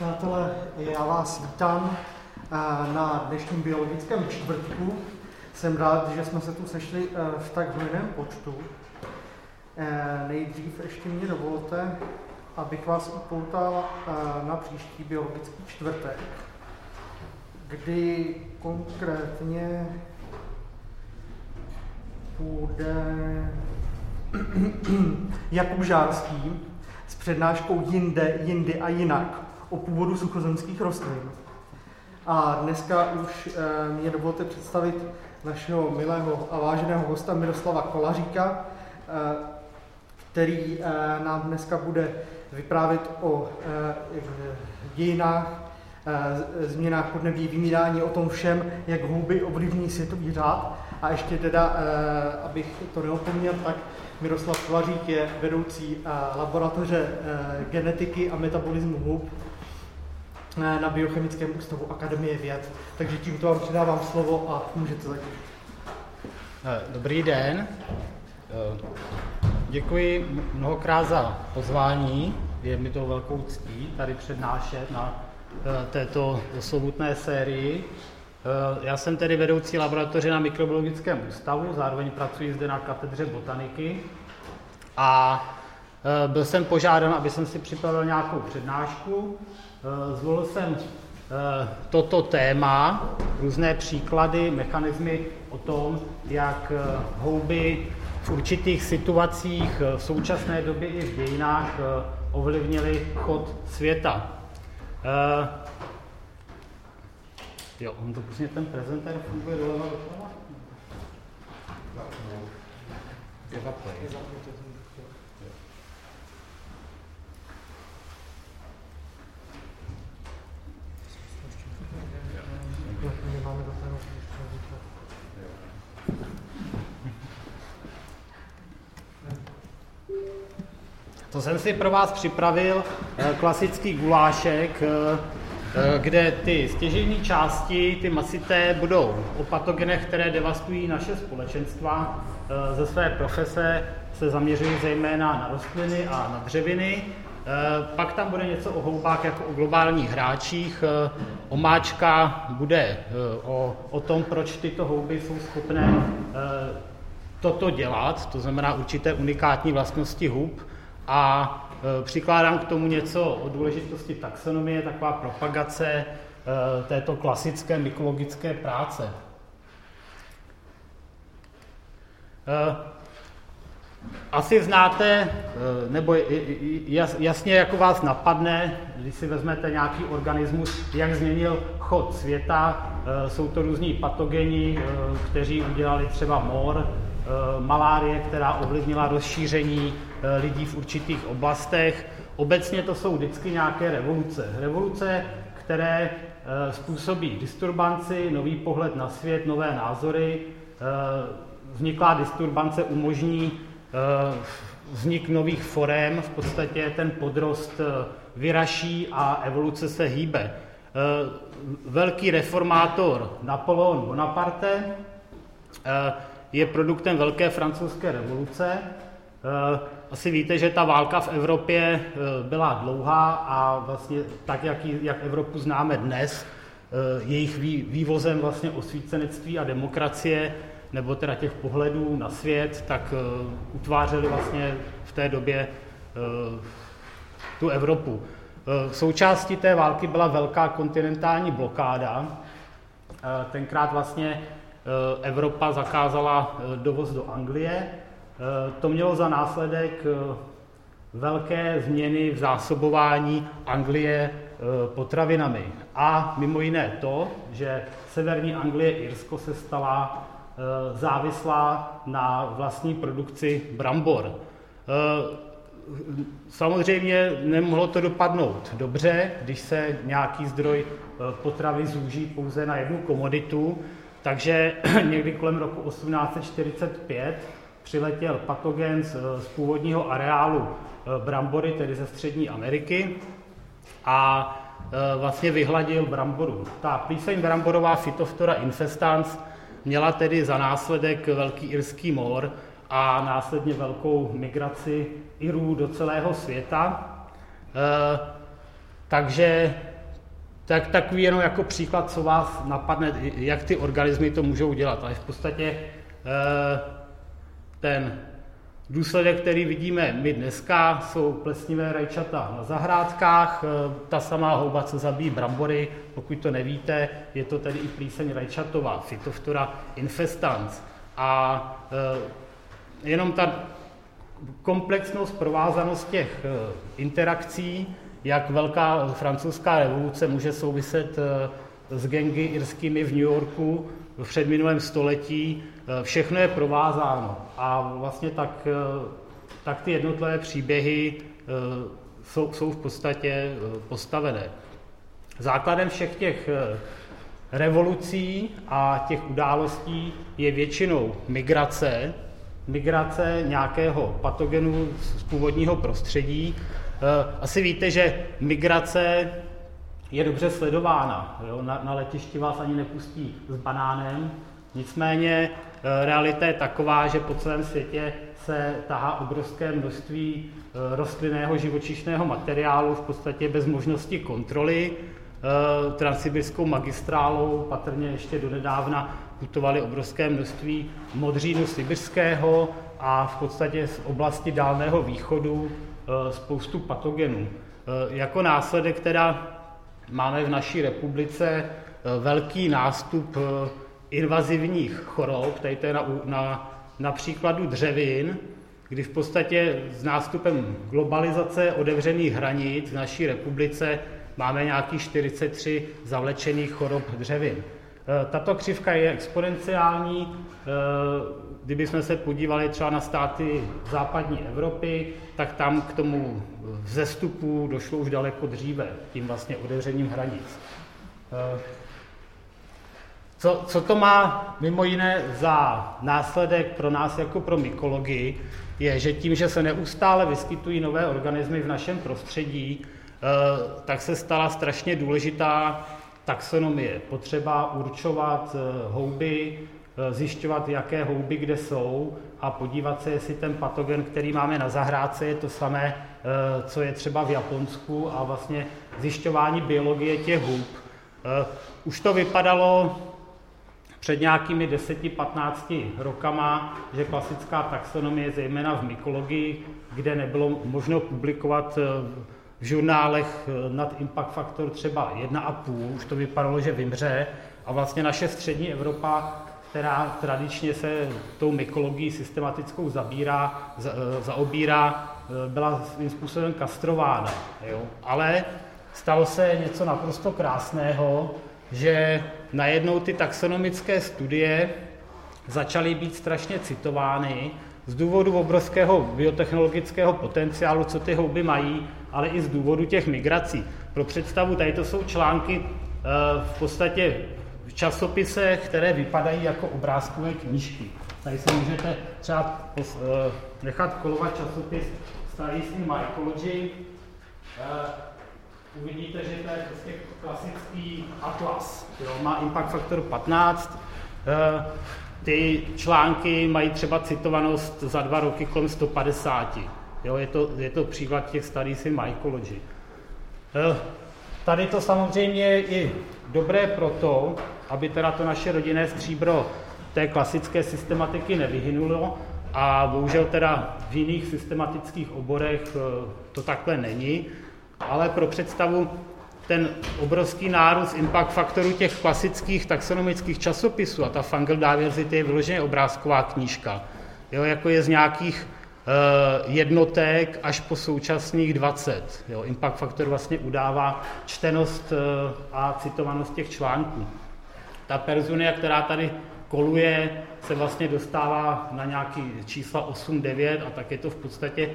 Přátelé, já vás vítám eh, na dnešním biologickém čtvrtku. Jsem rád, že jsme se tu sešli eh, v tak hojném počtu. Eh, nejdřív ještě mě dovolte, abych vás upoutal na příští biologický čtvrtek, kdy konkrétně bude Jakub Žárský s přednáškou Jinde, Jindy a jinak o původu suchozemských rostlin. A dneska už e, mě dovolte představit našeho milého a váženého hosta Miroslava Kolaříka, e, který e, nám dneska bude vyprávět o dějinách, změnách podnebí, vymírání, o tom všem, jak houby ovlivní světový řád. A ještě teda, abych to neopomněl, tak Miroslav Kolařík je vedoucí laboratoře genetiky a metabolismu hub na Biochemickém ústavu Akademie věd. Takže tímto vám předávám slovo a můžete začít. Eh, dobrý den. Eh, děkuji mnohokrát za pozvání. Je mi to velkou ctí tady přednášet na eh, této slovutné sérii. Já jsem tedy vedoucí laboratoře na mikrobiologickém ústavu, zároveň pracuji zde na katedře botaniky a byl jsem požádán, aby jsem si připravil nějakou přednášku. Eh, zvolil jsem eh, toto téma, různé příklady, mechanismy o tom, jak eh, houby v určitých situacích v současné době i v dějinách ovlivnily chod světa. Jo, on to prostě ten prezentér funguje doleva doprava? Je To jsem si pro vás připravil eh, klasický gulášek, eh, eh, kde ty stěžejní části, ty masité, budou o patogenech, které devastují naše společenstva. Ze své profese se zaměřují zejména na rostliny a na dřeviny. Pak tam bude něco o houbách jako o globálních hráčích. Omáčka bude o, o tom, proč tyto houby jsou schopné toto dělat, to znamená určité unikátní vlastnosti hub a e, přikládám k tomu něco o důležitosti taxonomie, taková propagace e, této klasické mykologické práce. E, asi znáte, nebo jasně jako vás napadne, když si vezmete nějaký organismus, jak změnil chod světa. Jsou to různí patogeni, kteří udělali třeba mor, malárie, která ovlivnila rozšíření lidí v určitých oblastech. Obecně to jsou vždycky nějaké revoluce. Revoluce, které eh, způsobí disturbanci, nový pohled na svět, nové názory. Eh, vzniklá disturbance umožní vznik nových forem, v podstatě ten podrost vyraší a evoluce se hýbe. Velký reformátor Napoleon Bonaparte je produktem velké francouzské revoluce, asi víte, že ta válka v Evropě eh, byla dlouhá a vlastně tak, jak, jak Evropu známe dnes, eh, jejich vývozem vlastně osvícenectví a demokracie, nebo teda těch pohledů na svět, tak eh, utvářeli vlastně v té době tu Evropu. Součástí té války byla velká kontinentální blokáda. Tenkrát vlastně Evropa zakázala dovoz do Anglie, to mělo za následek eh, velké změny v zásobování Anglie eh, potravinami. A mimo jiné to, že severní Anglie, Irsko se stala závislá na vlastní produkci brambor. Samozřejmě nemohlo to dopadnout dobře, když se nějaký zdroj potravy zúží pouze na jednu komoditu, takže někdy kolem roku 1845 přiletěl patogen z, z původního areálu eh, brambory, tedy ze Střední Ameriky, a eh, vlastně vyhladil bramboru. Ta plíseň bramborová Phytophthora infestans měla tedy za následek velký irský mor a následně velkou migraci Irů do celého světa. E, takže tak takový jenom jako příklad, co vás napadne, jak ty organismy to můžou dělat. Ale v podstatě ten Důsledek, který vidíme my dneska, jsou plesnivé rajčata na zahrádkách. E, ta samá houba, co zabíjí brambory, pokud to nevíte, je to tedy i plíseň rajčatová, Phytophthora infestans. A e, jenom ta komplexnost, provázanost těch e, interakcí, jak velká francouzská revoluce může souviset s gengy irskými v New Yorku v předminulém století, Eh, všechno je provázáno a vlastně tak, eh, tak ty jednotlivé příběhy eh, jsou, jsou v podstatě postavené. Základem všech těch revolucí a těch událostí je většinou migrace, migrace nějakého patogenu z původního prostředí. Asi víte, že migrace je dobře sledována. Jo? Na, na letišti vás ani nepustí s banánem, nicméně Eh, realita je taková, že po celém světě se tahá obrovské množství eh, rostlinného živočišného materiálu v podstatě bez možnosti kontroly. Eh, transsibirskou magistrálou patrně ještě donedávna putovali obrovské množství modřínu sibirského a v podstatě z oblasti Dálného východu spoustu patogenů. Jako následek teda máme v naší republice velký nástup invazivních chorob, tady to je na, na, na příkladu dřevin, kdy v podstatě s nástupem globalizace otevřených hranic v naší republice máme nějakých 43 zavlečených chorob dřevin. E, tato křivka je exponenciální. Kdybychom se podívali třeba na státy západní Evropy, tak tam k tomu vzestupu došlo už daleko dříve, tím vlastně otevřením hranic. E, co, co to má mimo jiné za následek pro nás jako pro mykologii, je, že tím, že se neustále vyskytují nové organismy v našem prostředí, eh, tak se stala strašně důležitá taxonomie. Potřeba určovat eh, houby, eh, zjišťovat, jaké houby kde jsou a podívat se, jestli ten patogen, který máme na zahrádce, je to samé, co je třeba v Japonsku a vlastně zjišťování biologie těch hub. Už to vypadalo před nějakými 10-15 rokama, že klasická taxonomie, zejména v mykologii, kde nebylo možno publikovat eh, v žurnálech eh, nad impact faktor třeba 1,5, už to vypadalo, že vymře. A vlastně naše střední Evropa, která tradičně se tou mykologií systematickou zabírá, za, eh, zaobírá, byla svým způsobem kastrována. Jo? Ale stalo se něco naprosto krásného, že najednou ty taxonomické studie začaly být strašně citovány z důvodu obrovského biotechnologického potenciálu, co ty houby mají, ale i z důvodu těch migrací. Pro představu, tady to jsou články eh, v podstatě v časopisech, které vypadají jako obrázkové knížky. Tady si můžete třeba eh, nechat kolovat časopis Studies in Mycology, eh, uvidíte, že to je prostě klasický atlas. Jo? Má impact faktor 15. Eh, ty články mají třeba citovanost za dva roky kolem 150. Jo? Je, to, je to příklad těch studies in mycology. Tady to samozřejmě je i dobré proto, aby teda to naše rodinné stříbro té klasické systematiky nevyhynulo a bohužel teda v jiných systematických oborech eh, to takhle není ale pro představu ten obrovský nárůst impact faktoru těch klasických taxonomických časopisů a ta Fungal Diversity je vyloženě obrázková knížka. Jo, jako je z nějakých uh, jednotek až po současných 20. Jo, impact faktor vlastně udává čtenost uh, a citovanost těch článků. Ta perzunia, která tady koluje, se vlastně dostává na nějaký čísla 8, 9 a tak je to v podstatě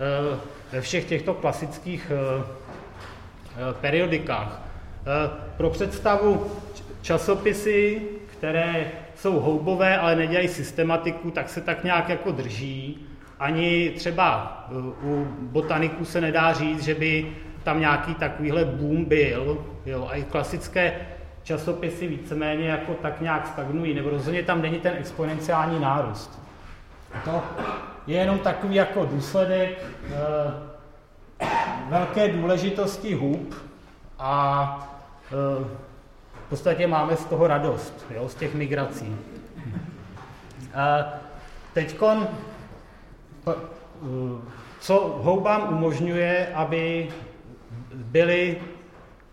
Eh, ve všech těchto klasických eh, eh, periodikách. Pro představu časopisy, které jsou houbové, ale nedělají systematiku, tak se tak nějak jako drží. Ani třeba u botaniků se nedá říct, že by tam nějaký takovýhle boom byl. Jo, a i klasické časopisy víceméně jako tak nějak stagnují, nebo rozhodně tam není ten exponenciální nárůst. To je jenom takový jako důsledek e, velké důležitosti hub a v podstatě máme z toho radost, jo, z těch migrací. Teď, co houbám umožňuje, aby byly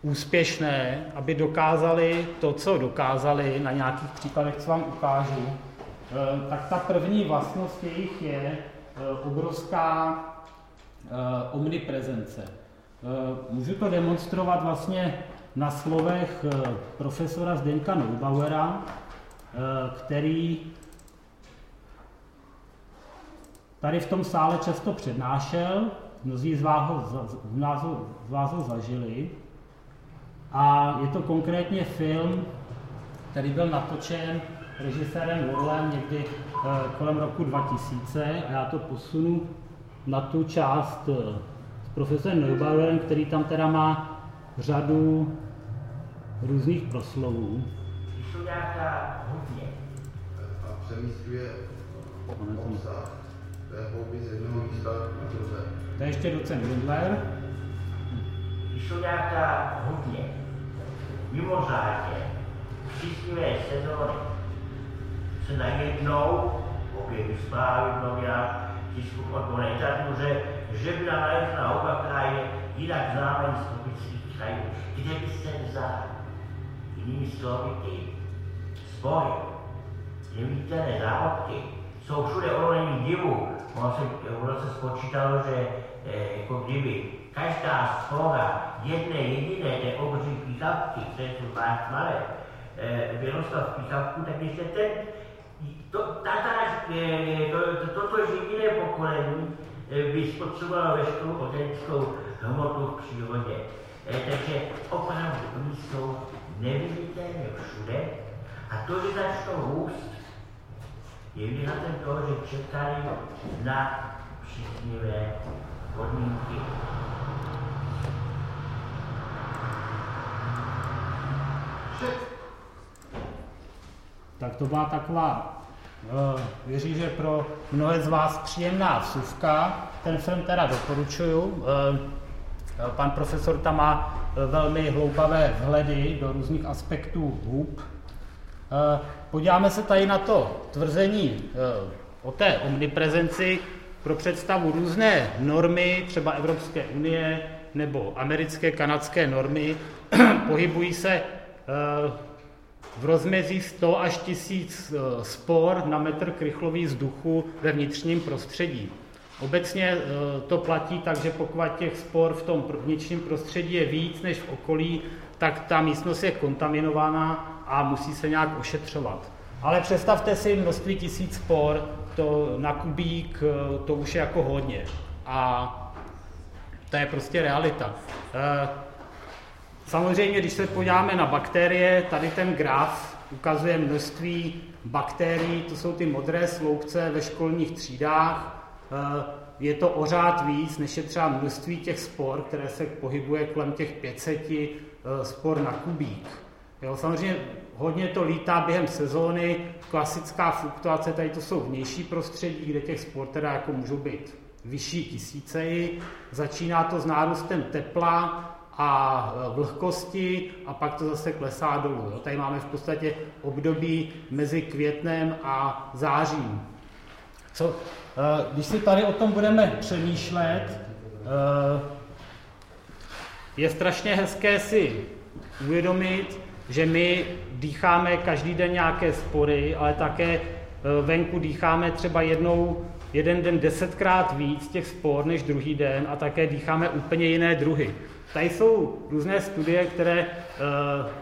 úspěšné, aby dokázali to, co dokázali, na nějakých příkladech, co vám ukážu, eh, tak ta první vlastnost jejich je eh, obrovská eh, omniprezence. Můžu to demonstrovat vlastně na slovech profesora Zdenka Neubauera, který tady v tom sále často přednášel, mnozí z vás ho, z vás ho zažili. A je to konkrétně film, který byl natočen režisérem Lorlem někdy eh, kolem roku 2000 a já to posunu na tu část eh, s profesorem Neubauerem, který tam teda má řadu různých proslovů. Jsou nějaká hodně. A přemístuje obsah té houby z jednoho místa na druhé. To je ještě docent Lindler. Jsou nějaká hodně mimořádně příznivé sezóny se najednou objeví zprávy v novinách, tisku odborné že byla nalezena houba, která je jinak známá z tropických krajů. Kde by se vzal? Jinými slovy, ty spory, neviditelné zárodky, jsou všude odolení divu. Ono se, ono se spočítalo, že eh, jako kdyby každá spora jedné jediné té obří píchavky, které jsou váš malé, e, Věroslav píchavku, tak když se ten, to, tatáž, e, to, to, toto jediné pokolení e, by spotřebovalo veškerou otenickou hmotu v přírodě. Takže opravdu oni jsou neviditelně všude a to, že začnou růst, je výhledem toho, že čekali na příznivé podmínky. Tak to byla taková, uh, věří, že pro mnohé z vás příjemná vsuvka. Ten film teda doporučuju. Uh, pan profesor tam má velmi hloubavé vhledy do různých aspektů hub. Podíváme se tady na to tvrzení o té omniprezenci pro představu různé normy, třeba Evropské unie nebo americké, kanadské normy, pohybují se v rozmezí 100 až 1000 eh, spor na metr krychlový vzduchu ve vnitřním prostředí. Obecně eh, to platí tak, že pokud těch spor v tom vnitřním prostředí je víc než v okolí, tak ta místnost je kontaminovaná a musí se nějak ošetřovat. Ale představte si množství tisíc spor, to na kubík, eh, to už je jako hodně. A to je prostě realita. Samozřejmě, když se podíváme na bakterie, tady ten graf ukazuje množství bakterií, to jsou ty modré sloupce ve školních třídách. Eh, je to ořád víc, než je třeba množství těch spor, které se pohybuje kolem těch 500 eh, spor na kubík. Jo, samozřejmě hodně to lítá během sezóny, klasická fluktuace, tady to jsou vnější prostředí, kde těch spor teda jako můžou být vyšší tisíceji. Začíná to s nárůstem tepla, a vlhkosti a pak to zase klesá dolů. Jo. Tady máme v podstatě období mezi květnem a zářím. Co, eh, když si tady o tom budeme přemýšlet, eh, je strašně hezké si uvědomit, že my dýcháme každý den nějaké spory, ale také eh, venku dýcháme třeba jednou, jeden den desetkrát víc těch spor než druhý den a také dýcháme úplně jiné druhy. Tady jsou různé studie, které uh,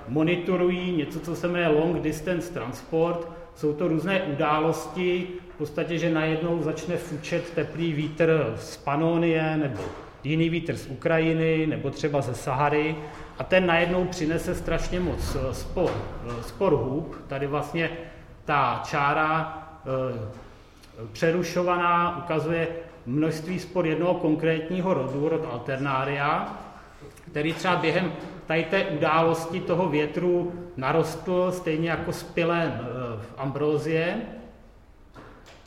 monitorují něco, co se jmenuje long distance transport. Jsou to různé události, v podstatě, že najednou začne fučet teplý vítr z Panonie nebo jiný vítr z Ukrajiny nebo třeba ze Sahary a ten najednou přinese strašně moc eh, spor, eh, spor hub. Tady vlastně ta čára přerušovaná ukazuje množství spor jednoho konkrétního rodu, rod alternária, který třeba během tady té události toho větru narostl stejně jako spilem eh, v Ambrozie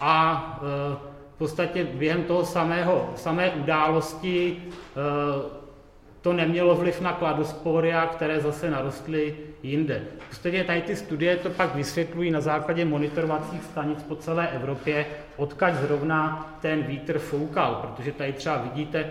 a eh, v podstatě během toho samého, samé události eh, to nemělo vliv na kladosporia, které zase narostly jinde. V podstatě tady ty studie to pak vysvětlují na základě monitorovacích stanic po celé Evropě, odkaď zrovna ten vítr foukal, protože tady třeba vidíte eh,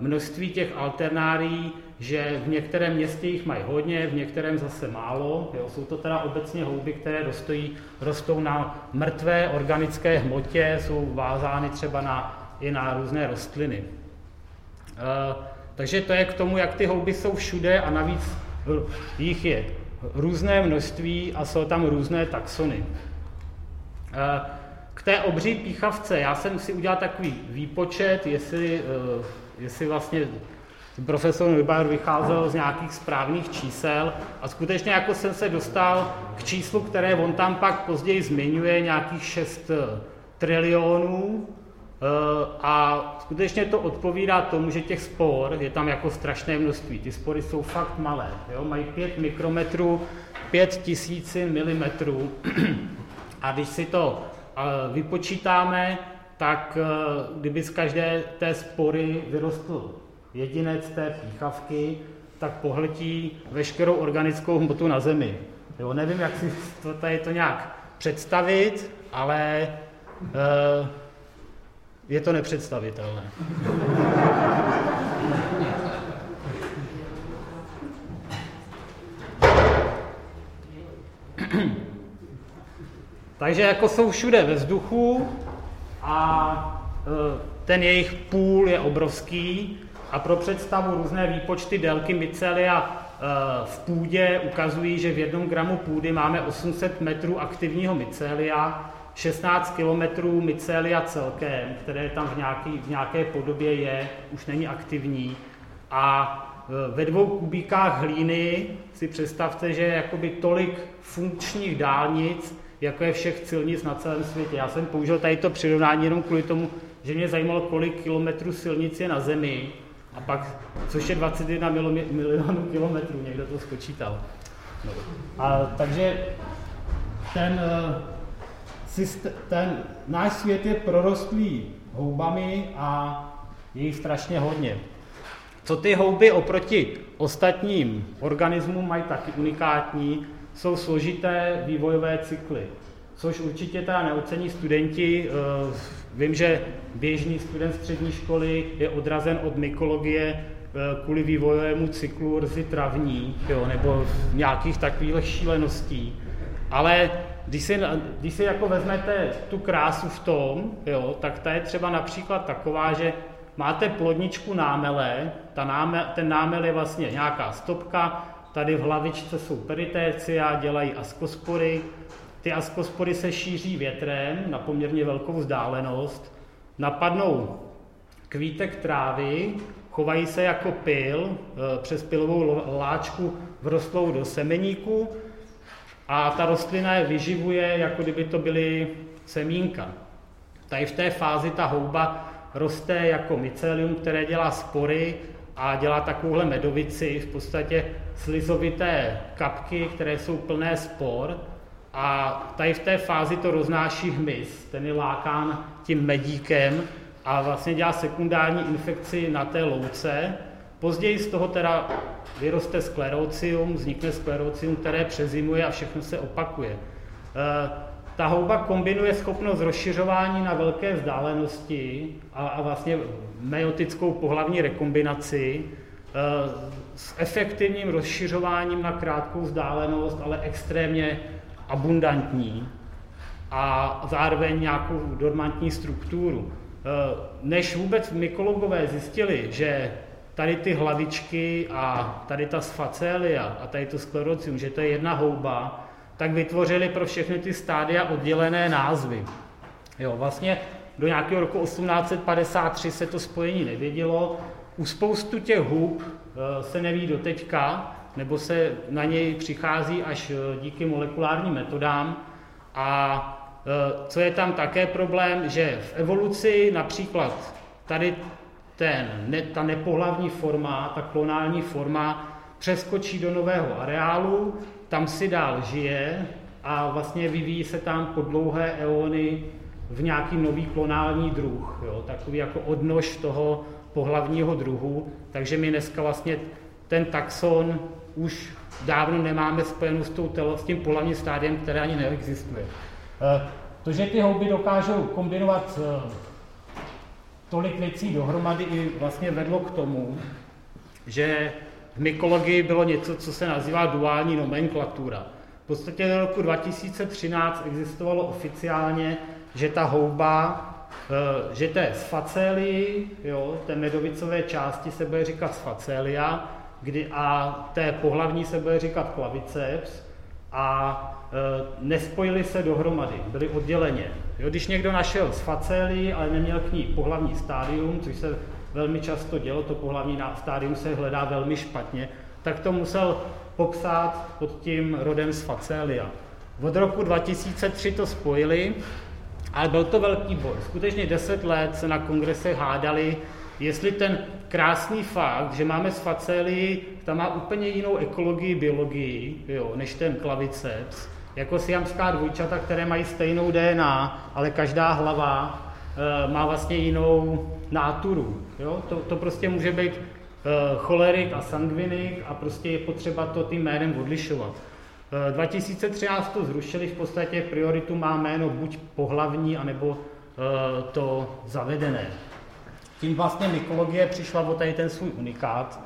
množství těch alternárií, že v některém městě jich mají hodně, v některém zase málo. Jo. Jsou to teda obecně houby, které rostojí, rostou na mrtvé organické hmotě, jsou vázány třeba na, i na různé rostliny. E, takže to je k tomu, jak ty houby jsou všude a navíc jich je různé množství a jsou tam různé taxony. E, k té obří píchavce, já jsem si udělal takový výpočet, jestli, e, jestli vlastně profesor Nybár vycházel z nějakých správných čísel a skutečně jako jsem se dostal k číslu, které on tam pak později zmiňuje, nějakých 6 eh, trilionů eh, a skutečně to odpovídá tomu, že těch spor je tam jako strašné množství. Ty spory jsou fakt malé, jo? mají 5 mikrometrů, 5 tisícin milimetrů a když si to eh, vypočítáme, tak kdyby z každé té spory vyrostl jedinec té píchavky, tak pohltí veškerou organickou hmotu na zemi. Jo, nevím, jak si to tady to nějak představit, ale je to nepředstavitelné. Takže jako jsou všude ve vzduchu a e, ten jejich půl je obrovský, a pro představu různé výpočty délky mycelia eh, v půdě ukazují, že v jednom gramu půdy máme 800 metrů aktivního mycelia, 16 kilometrů mycelia celkem, které tam v, nějaký, v nějaké podobě je, už není aktivní. A eh, ve dvou kubíkách hlíny si představte, že je jakoby tolik funkčních dálnic, jako je všech silnic na celém světě. Já jsem použil tady to přirovnání jenom kvůli tomu, že mě zajímalo, kolik kilometrů silnic je na Zemi a pak, což je 21 milionů kilometrů, někdo to spočítal. No. A takže ten, eh, systém, ten náš svět je prorostlý houbami a je jich strašně hodně. Co ty houby oproti ostatním organismům mají taky unikátní, jsou složité vývojové cykly, což určitě teda neocení studenti eh, Vím, že běžný student střední školy je odrazen od mykologie eh, kvůli vývojovému cyklu rzy travní, jo, nebo nějakých takových šíleností. Ale když si, když si jako vezmete tu krásu v tom, jo, tak ta je třeba například taková, že máte plodničku námele, ta námel, ten námel je vlastně nějaká stopka, tady v hlavičce jsou peritécia, dělají askospory, ty askospory se šíří větrem na poměrně velkou vzdálenost, napadnou kvítek trávy, chovají se jako pil, e, přes pilovou láčku vrostlou do semeníku a ta rostlina je vyživuje, jako kdyby to byly semínka. Tady v té fázi ta houba roste jako mycelium, které dělá spory a dělá takovouhle medovici, v podstatě slizovité kapky, které jsou plné spor a tady v té fázi to roznáší hmyz, ten je lákán tím medíkem a vlastně dělá sekundární infekci na té louce. Později z toho teda vyroste sklerócium, vznikne sklerócium, které přezimuje a všechno se opakuje. E, ta houba kombinuje schopnost rozšiřování na velké vzdálenosti a, a vlastně meiotickou pohlavní rekombinaci e, s efektivním rozšiřováním na krátkou vzdálenost, ale extrémně abundantní a zároveň nějakou dormantní strukturu. Eh, než vůbec mykologové zjistili, že tady ty hlavičky a tady ta sfacelia a tady to sklerocium, že to je jedna houba, tak vytvořili pro všechny ty stádia oddělené názvy. Jo, vlastně do nějakého roku 1853 se to spojení nevědělo. U spoustu těch hub eh, se neví do teďka, nebo se na něj přichází až eh, díky molekulárním metodám. A eh, co je tam také problém, že v evoluci například tady ten, ne, ta nepohlavní forma, ta klonální forma přeskočí do nového areálu, tam si dál žije a vlastně vyvíjí se tam po dlouhé eony v nějaký nový klonální druh, jo, takový jako odnož toho pohlavního druhu takže my dneska vlastně ten taxon už dávno nemáme spojenou s, tou telo, s tím pohlavním stádiem, které ani neexistuje. Eh, to, že ty houby dokážou kombinovat eh, tolik věcí dohromady, i vlastně vedlo k tomu, že v mykologii bylo něco, co se nazývá duální nomenklatura. V podstatě do roku 2013 existovalo oficiálně, že ta houba, eh, že té sfacélii, jo, té medovicové části se bude říkat sfacélia, kdy a té pohlavní se bude říkat claviceps a e, nespojili se dohromady, byli odděleně. Jo, když někdo našel sfacéli, ale neměl k ní pohlavní stádium, což se velmi často dělo, to pohlavní stádium se hledá velmi špatně, tak to musel popsat pod tím rodem sfacelia. Od roku 2003 to spojili, ale byl to velký boj. Skutečně 10 let se na kongrese hádali, jestli ten krásný fakt, že máme sfacélii, ta má úplně jinou ekologii, biologii, jo, než ten klaviceps, jako siamská dvojčata, které mají stejnou DNA, ale každá hlava e, má vlastně jinou náturu. Jo? To, to prostě může být e, cholerik a sangvinik a prostě je potřeba to tím jménem odlišovat. E, 2013 to zrušili, v podstatě prioritu má jméno buď pohlavní, anebo e, to zavedené. Tím vlastně mykologie přišla o tady ten svůj unikát,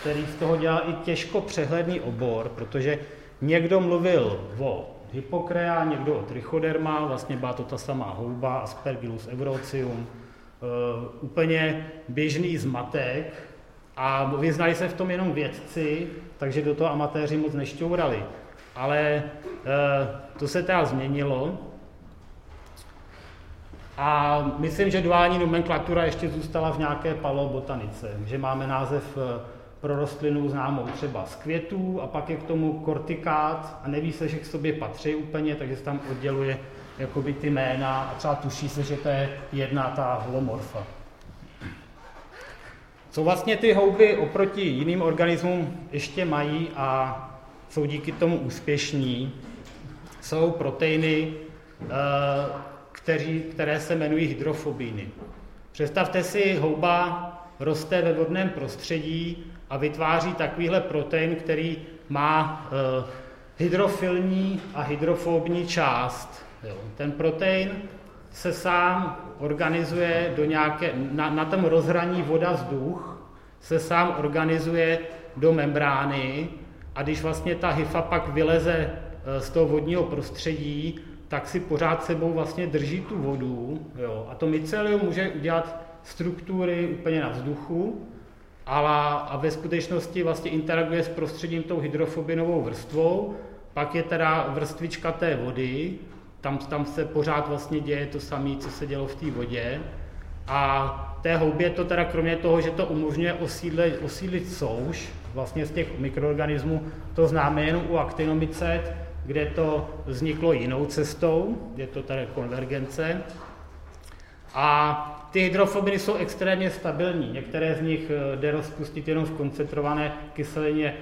který z toho dělá i těžko přehledný obor, protože někdo mluvil o Hippokrea, někdo o trichoderma, vlastně byla to ta samá houba, Aspergillus eurocium, uh, úplně běžný zmatek a vyznali se v tom jenom vědci, takže do toho amatéři moc nešťourali. Ale uh, to se teda změnilo a myslím, že duální nomenklatura ještě zůstala v nějaké palobotanice, že máme název eh, pro rostlinu známou třeba z květů a pak je k tomu kortikát a neví se, že k sobě patří úplně, takže se tam odděluje jakoby ty jména a třeba tuší se, že to je jedna ta holomorfa. Co vlastně ty houby oproti jiným organismům ještě mají a jsou díky tomu úspěšní, jsou proteiny, eh, kteří, které se jmenují hydrofobíny. Představte si, houba roste ve vodném prostředí a vytváří takovýhle protein, který má e, hydrofilní a hydrofobní část. Ten protein se sám organizuje do nějaké, na, na tom rozhraní voda-vzduch, se sám organizuje do membrány a když vlastně ta hyfa pak vyleze e, z toho vodního prostředí, tak si pořád sebou vlastně drží tu vodu. Jo. A to mycelium může udělat struktury úplně na vzduchu, ale a ve skutečnosti vlastně interaguje s prostředím tou hydrofobinovou vrstvou, pak je teda vrstvička té vody, tam, tam se pořád vlastně děje to samé, co se dělo v té vodě. A té houbě to teda kromě toho, že to umožňuje osídlit, osídlit souš, vlastně z těch mikroorganismů, to známe jen u aktinomicet, kde to vzniklo jinou cestou, je to tady konvergence. A ty hydrofobiny jsou extrémně stabilní. Některé z nich eh, jde rozpustit jenom v koncentrované kyselině e,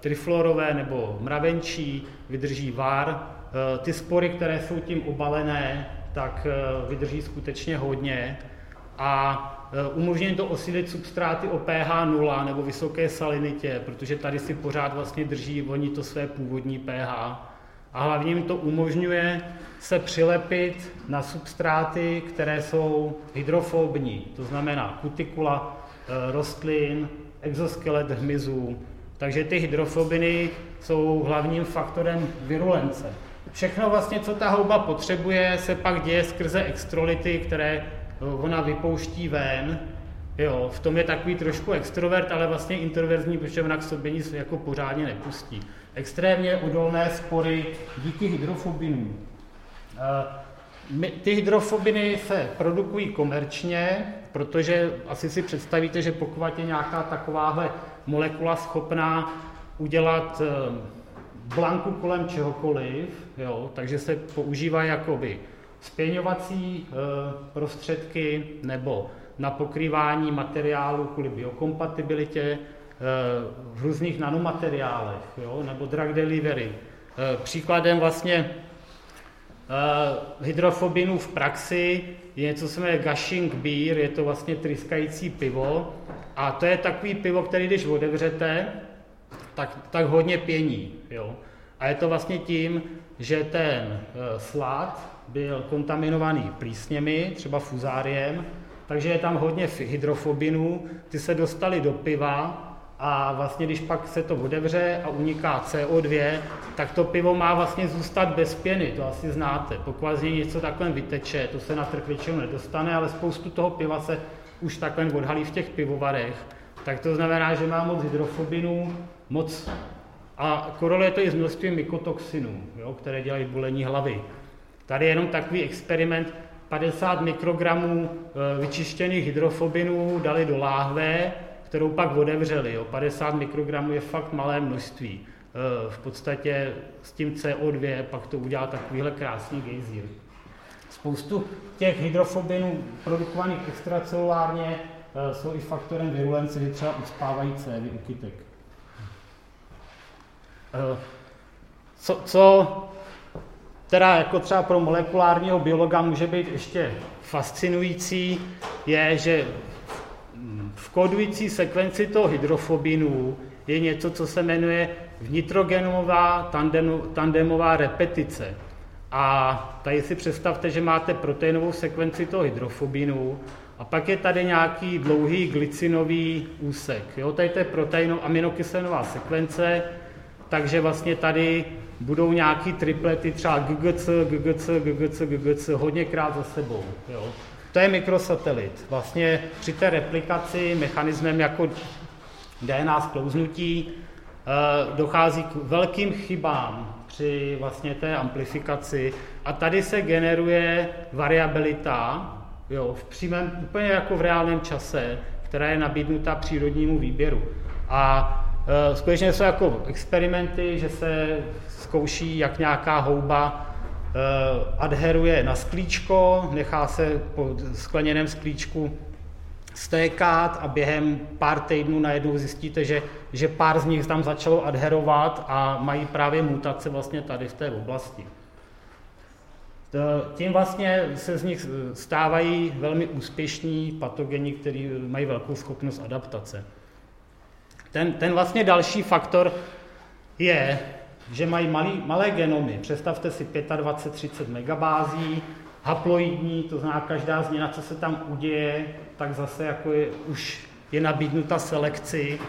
trifluorové nebo mravenčí, vydrží vár. E, ty spory, které jsou tím obalené, tak vydrží skutečně hodně. A Eh, umožní to osílit substráty o pH 0 nebo vysoké salinitě, protože tady si pořád vlastně drží oni to své původní pH. A hlavně jim to umožňuje se přilepit na substráty, které jsou hydrofobní, to znamená kutikula eh, rostlin, exoskelet hmyzů. Takže ty hydrofobiny jsou hlavním faktorem virulence. Všechno vlastně, co ta houba potřebuje, se pak děje skrze extrolity, které ona vypouští ven, jo, v tom je takový trošku extrovert, ale vlastně introverzní, protože ona k sobě nic jako pořádně nepustí. Extrémně odolné spory díky hydrofobinům. Eh, ty hydrofobiny se produkují komerčně, protože asi si představíte, že pokud je nějaká takováhle molekula schopná udělat eh, blanku kolem čehokoliv, jo, takže se používá jakoby spěňovací eh, prostředky nebo na pokrývání materiálu kvůli biokompatibilitě v různých nanomateriálech, jo, nebo drug delivery. Eh, příkladem vlastně Uh, hydrofobinu v praxi je něco, co jmenuje gushing beer, je to vlastně tryskající pivo. A to je takový pivo, který když otevřete, tak, tak hodně pění. Jo. A je to vlastně tím, že ten slad byl kontaminovaný plísněmi, třeba fuzáriem, takže je tam hodně hydrofobinů, ty se dostaly do piva a vlastně když pak se to otevře a uniká CO2, tak to pivo má vlastně zůstat bez pěny, to asi znáte. Pokud z něj něco takhle vyteče, to se na trh většinou nedostane, ale spoustu toho piva se už takhle odhalí v těch pivovarech. Tak to znamená, že má moc hydrofobinů, moc a koroluje to i s množstvím mykotoxinů, jo, které dělají bolení hlavy. Tady je jenom takový experiment, 50 mikrogramů e, vyčištěných hydrofobinů dali do láhve, kterou pak otevřeli. Jo. 50 mikrogramů je fakt malé množství. E, v podstatě s tím CO2 pak to udělá takovýhle krásný gejzír. Spoustu těch hydrofobinů produkovaných extracelulárně e, jsou i faktorem virulence, kdy třeba uspávají cévy u kytek. Co, co teda jako třeba pro molekulárního biologa může být ještě fascinující, je, že v kodující sekvenci toho hydrofobinu je něco, co se jmenuje vnitrogenomová tandemová repetice. A tady si představte, že máte proteinovou sekvenci toho hydrofobinu a pak je tady nějaký dlouhý glycinový úsek. Jo? Tady to je proteino, aminokyselová sekvence, takže vlastně tady budou nějaký triplety, třeba GGC, GGC, GGC, GGC, hodněkrát za sebou. Jo. To je mikrosatelit. Vlastně při té replikaci mechanismem jako DNA sklouznutí eh, dochází k velkým chybám při vlastně té amplifikaci a tady se generuje variabilita jo, v přímém, úplně jako v reálném čase, která je nabídnuta přírodnímu výběru. A e, skutečně jsou jako experimenty, že se zkouší, jak nějaká houba adheruje na sklíčko, nechá se po skleněném sklíčku stékat a během pár týdnů najednou zjistíte, že, že pár z nich tam začalo adherovat a mají právě mutace vlastně tady v té oblasti. Tím vlastně se z nich stávají velmi úspěšní patogeni, kteří mají velkou schopnost adaptace. Ten, ten vlastně další faktor je, že mají malý, malé genomy. Představte si 25-30 megabází, haploidní, to znamená každá změna, co se tam uděje, tak zase jako je, už je nabídnuta selekci.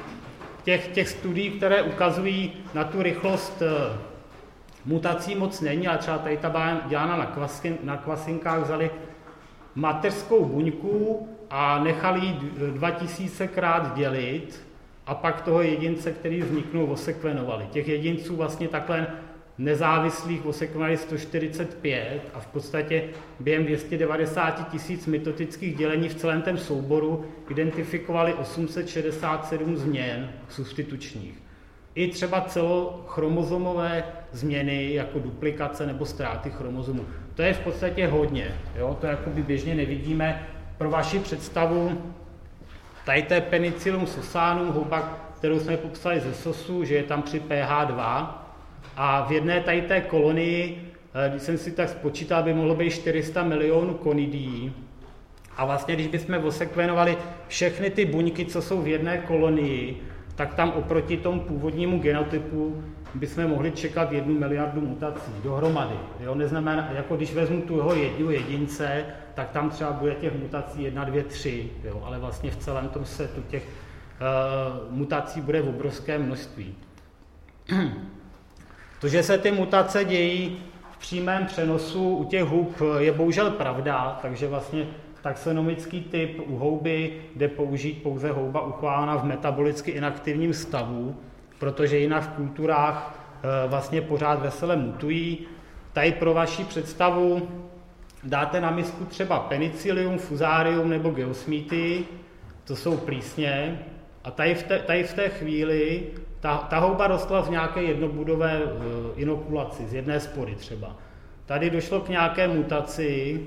Těch, těch studií, které ukazují na tu rychlost eh, mutací moc není, ale třeba tady ta dělána na, kvasin, na kvasinkách, vzali mateřskou buňku a nechali ji 2000 krát dělit a pak toho jedince, který vzniknul, osekvenovali. Těch jedinců vlastně takhle nezávislých osekvenovali 145 a v podstatě během 290 tisíc mitotických dělení v celém tom souboru identifikovali 867 změn substitučních. I třeba celochromozomové změny, jako duplikace nebo ztráty chromozomů. To je v podstatě hodně. Jo? To jakoby běžně nevidíme. Pro vaši představu, Tady to je penicillum sosanum, houba, kterou jsme popsali ze sosu, že je tam při pH2. A v jedné tady té kolonii, eh, když jsem si tak spočítal, by mohlo být 400 milionů konidí. A vlastně, když bychom osekvenovali všechny ty buňky, co jsou v jedné kolonii, tak tam oproti tomu původnímu genotypu bychom mohli čekat jednu miliardu mutací dohromady. Jo? Neznamená, jako když vezmu tu jeho jednu jedince, tak tam třeba bude těch mutací jedna, dvě, tři, jo? ale vlastně v celém tom setu těch uh, mutací bude v obrovském množství. to, že se ty mutace dějí v přímém přenosu u těch hub, je bohužel pravda, takže vlastně taxonomický typ u houby jde použít pouze houba uchována v metabolicky inaktivním stavu, protože jinak v kulturách eh, vlastně pořád vesele mutují. Tady pro vaši představu dáte na misku třeba penicillium, fuzarium nebo geosmity, to jsou plísně, a tady v té, tady v té chvíli ta, ta houba rostla v nějaké jednobudové uh, inokulaci, z jedné spory třeba. Tady došlo k nějaké mutaci,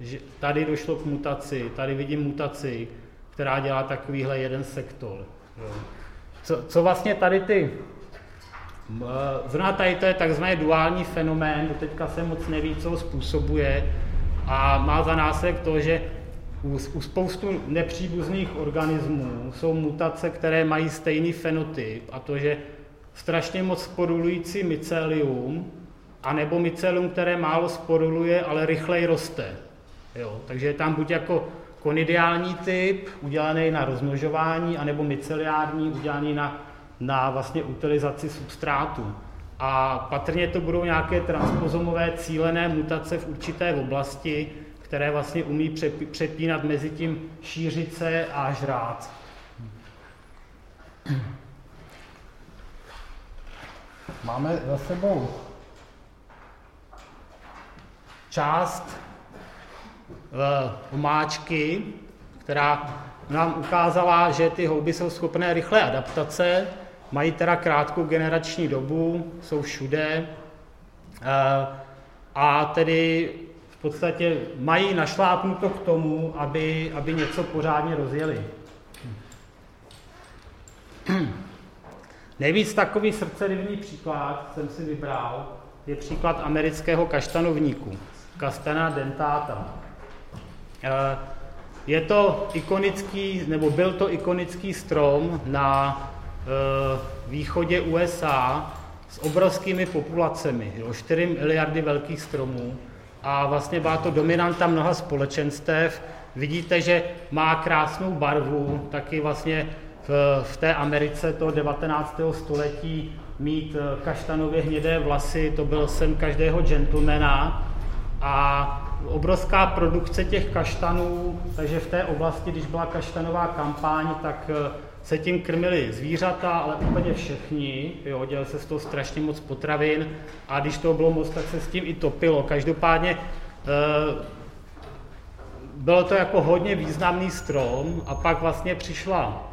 že tady došlo k mutaci, tady vidím mutaci, která dělá takovýhle jeden sektor. Jo. Co, co vlastně tady ty Zrovna tady to je takzvaný duální fenomén, do teďka se moc neví, co ho způsobuje a má za následek to, že u, u spoustu nepříbuzných organismů jsou mutace, které mají stejný fenotyp a to, že strašně moc sporulující mycelium, anebo mycelium, které málo sporuluje, ale rychleji roste. Jo, takže je tam buď jako konidiální typ, udělaný na rozmnožování, anebo myceliární, udělaný na, na vlastně utilizaci substrátu. A patrně to budou nějaké transpozomové cílené mutace v určité oblasti, které vlastně umí přepínat mezi tím šířit se a žrát. Máme za sebou část omáčky, která nám ukázala, že ty houby jsou schopné rychlé adaptace, mají teda krátkou generační dobu, jsou všude uh, a tedy v podstatě mají našlápnuto k tomu, aby, aby něco pořádně rozjeli. Nejvíc takový srdcerivný příklad jsem si vybral, je příklad amerického kaštanovníku, Castana dentata. Eh, je to ikonický, nebo byl to ikonický strom na eh, východě USA s obrovskými populacemi, jo, 4 miliardy velkých stromů a vlastně byla to dominanta mnoha společenstev. Vidíte, že má krásnou barvu, taky vlastně v, v té Americe toho 19. století mít eh, kaštanově hnědé vlasy, to byl sen každého gentlemana a obrovská produkce těch kaštanů, takže v té oblasti, když byla kaštanová kampaň, tak eh, se tím krmili zvířata, ale úplně všichni, jo, dělali se z toho strašně moc potravin a když toho bylo moc, tak se s tím i topilo. Každopádně e, bylo to jako hodně významný strom a pak vlastně přišla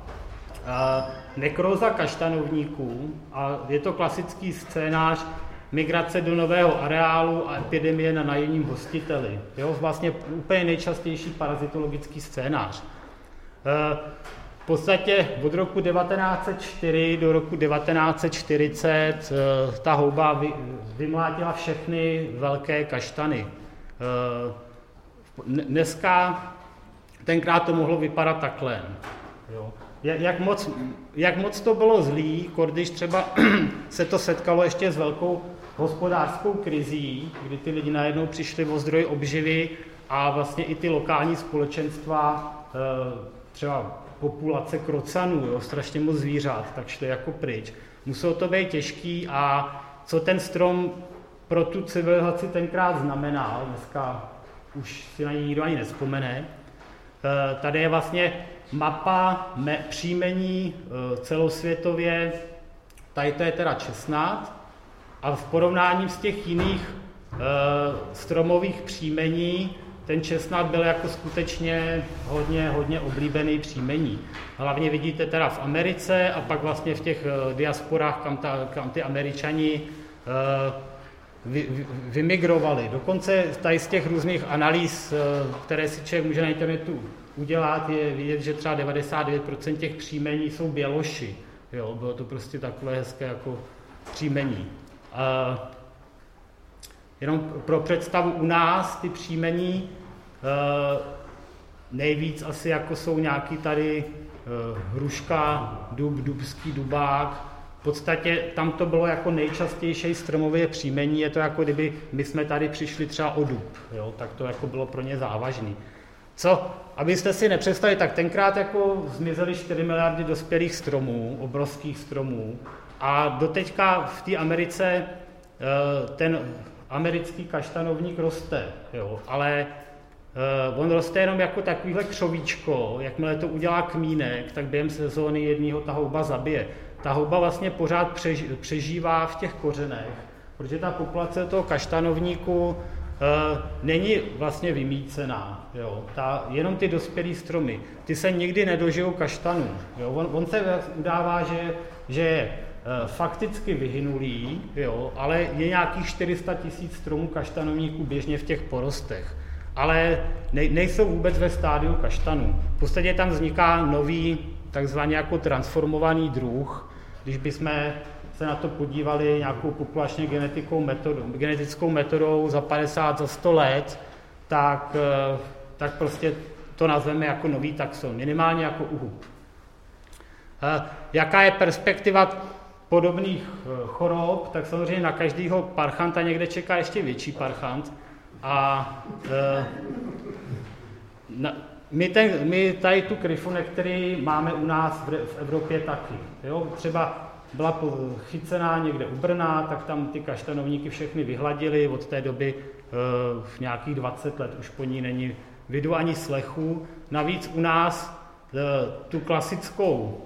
nekroza kaštanovníků a je to klasický scénář migrace do nového areálu a epidemie na najenním hostiteli. Jo, vlastně úplně nejčastější parazitologický scénář. E, v podstatě od roku 1904 do roku 1940 e, ta houba vymlátila všechny velké kaštany. E, dneska tenkrát to mohlo vypadat takhle. Jo jak moc, jak moc to bylo zlý, když třeba se to setkalo ještě s velkou hospodářskou krizí, kdy ty lidi najednou přišli o zdroj obživy a vlastně i ty lokální společenstva, eh, třeba populace krocanů, jo, strašně moc zvířat, tak šli jako pryč. Muselo to být těžký a co ten strom pro tu civilizaci tenkrát znamenal, dneska už si na něj nikdo ani nespomene, eh, tady je vlastně mapa me, příjmení e, celosvětově, tady to je teda česnat, a v porovnání s těch jiných e, stromových příjmení, ten česnat byl jako skutečně hodně, hodně oblíbený příjmení. Hlavně vidíte teda v Americe a pak vlastně v těch e, diasporách, kam, ta, kam ty američani vy, vy, vymigrovali. Dokonce tady z těch různých analýz, které si člověk může na internetu udělat, je vidět, že třeba 99% těch příjmení jsou běloši. Jo, bylo to prostě takové hezké jako příjmení. A jenom pro představu u nás ty příjmení e, nejvíc asi jako jsou nějaký tady e, hruška, dub, dubský dubák. V podstatě tam to bylo jako nejčastější stromové příjmení, je to jako kdyby my jsme tady přišli třeba o dub, jo, tak to jako bylo pro ně závažný. Co, abyste si nepředstavili, tak tenkrát jako zmizely 4 miliardy dospělých stromů, obrovských stromů a doteďka v té Americe eh, ten americký kaštanovník roste, jo, ale eh, on roste jenom jako takovýhle křovíčko, jakmile to udělá kmínek, tak během sezóny jedního ta houba zabije. Ta houba vlastně pořád přežívá v těch kořenech, protože ta populace toho kaštanovníku Eh, není vlastně vymícená. Jo. Ta, jenom ty dospělé stromy, ty se nikdy nedožijou kaštanů. Jo. On, on se udává, že, že fakticky vyhynulý, jo, ale je nějakých 400 tisíc stromů kaštanovníků běžně v těch porostech. Ale ne, nejsou vůbec ve stádiu kaštanů. V podstatě tam vzniká nový, takzvaně jako transformovaný druh. Když bychom se na to podívali nějakou populačně genetickou metodou, genetickou metodou za 50, za 100 let, tak, eh, tak prostě to nazveme jako nový taxon, minimálně jako uhu. Eh, jaká je perspektiva podobných eh, chorob, tak samozřejmě na každého parchanta někde čeká ještě větší parchant. A na, my, ten, my tady tu který máme u nás v, v Evropě taky. Jo? Třeba byla chycená někde u Brna, tak tam ty kaštanovníky všechny vyhladili, od té doby e, v nějakých 20 let už po ní není vidu ani slechu. Navíc u nás e, tu klasickou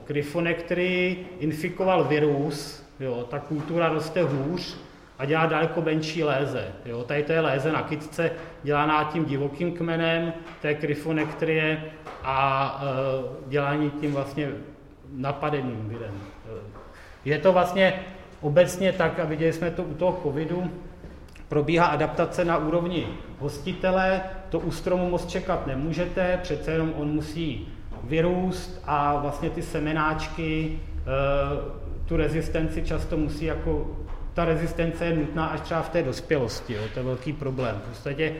který infikoval virus, jo, ta kultura roste hůř a dělá daleko menší léze. Jo. Tady to je léze na kytce, dělaná tím divokým kmenem té kryfonekterie a e, dělání tím vlastně napadeným virem. Je to vlastně obecně tak, a viděli jsme to u toho covidu, probíhá adaptace na úrovni hostitele, to u stromu moc čekat nemůžete, přece jenom on musí vyrůst a vlastně ty semenáčky e, tu rezistenci často musí jako, ta rezistence je nutná až třeba v té dospělosti, jo, to je velký problém. V podstatě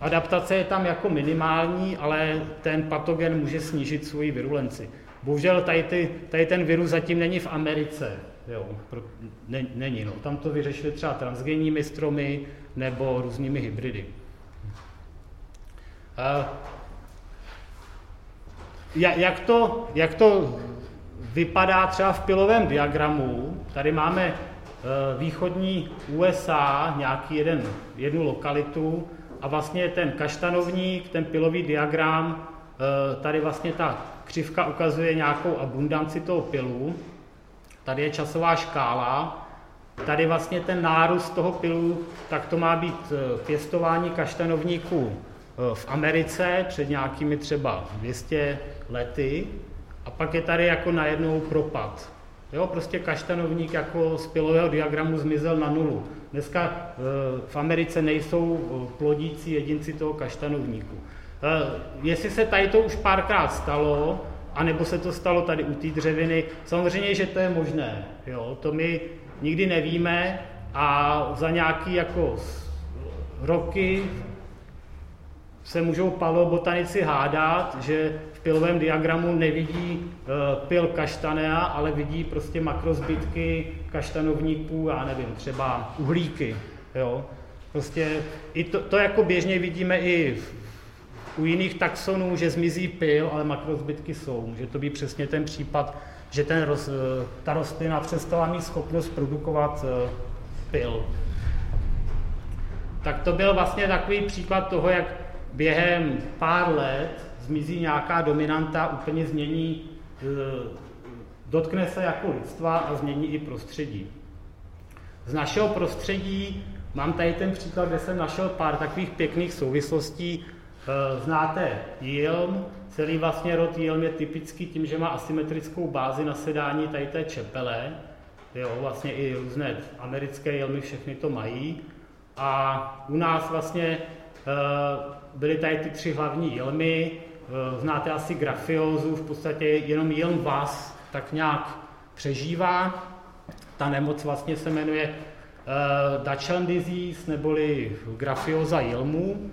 adaptace je tam jako minimální, ale ten patogen může snížit svoji virulenci. Bohužel tady, ty, tady ten virus zatím není v Americe. Jo, pro, ne, není, no. Tam to vyřešili třeba transgenními stromy nebo různými hybridy. Uh, jak, to, jak to vypadá třeba v pilovém diagramu? Tady máme uh, východní USA, nějaký jeden, jednu lokalitu a vlastně ten kaštanovník, ten pilový diagram, uh, tady vlastně ta křivka ukazuje nějakou abundanci toho pilu, tady je časová škála, tady vlastně ten nárůst toho pilu, tak to má být eh, pěstování kaštanovníků eh, v Americe před nějakými třeba 200 lety a pak je tady jako najednou propad. Jo, prostě kaštanovník jako z pilového diagramu zmizel na nulu. Dneska eh, v Americe nejsou plodící jedinci toho kaštanovníku. Eh, jestli se tady to už párkrát stalo, anebo se to stalo tady u té dřeviny, samozřejmě, že to je možné. Jo? To my nikdy nevíme a za nějaký jako roky se můžou palobotanici hádat, že pilovém diagramu nevidí uh, pil kaštanea, ale vidí prostě makrozbytky kaštanovníků, já nevím, třeba uhlíky. Jo? Prostě i to, to jako běžně vidíme i u jiných taxonů, že zmizí pil, ale makrozbytky jsou. Může to být přesně ten případ, že ten roz, ta rostlina přestala mít schopnost produkovat eh, pil. Tak to byl vlastně takový příklad toho, jak během pár let zmizí nějaká dominanta, úplně změní, eh, dotkne se jako lidstva a změní i prostředí. Z našeho prostředí mám tady ten příklad, kde jsem našel pár takových pěkných souvislostí Eh, znáte Yilm, celý vlastně rod Yilm je typický tím, že má asymetrickou bázi na sedání tady té čepele, jo, vlastně i různé americké jelmy všechny to mají. A u nás vlastně e, byly tady ty tři hlavní jelmy, znáte asi grafiozu, v podstatě jenom jelm vás tak nějak přežívá. Ta nemoc vlastně se jmenuje e, Dachshund disease, neboli grafioza jelmu.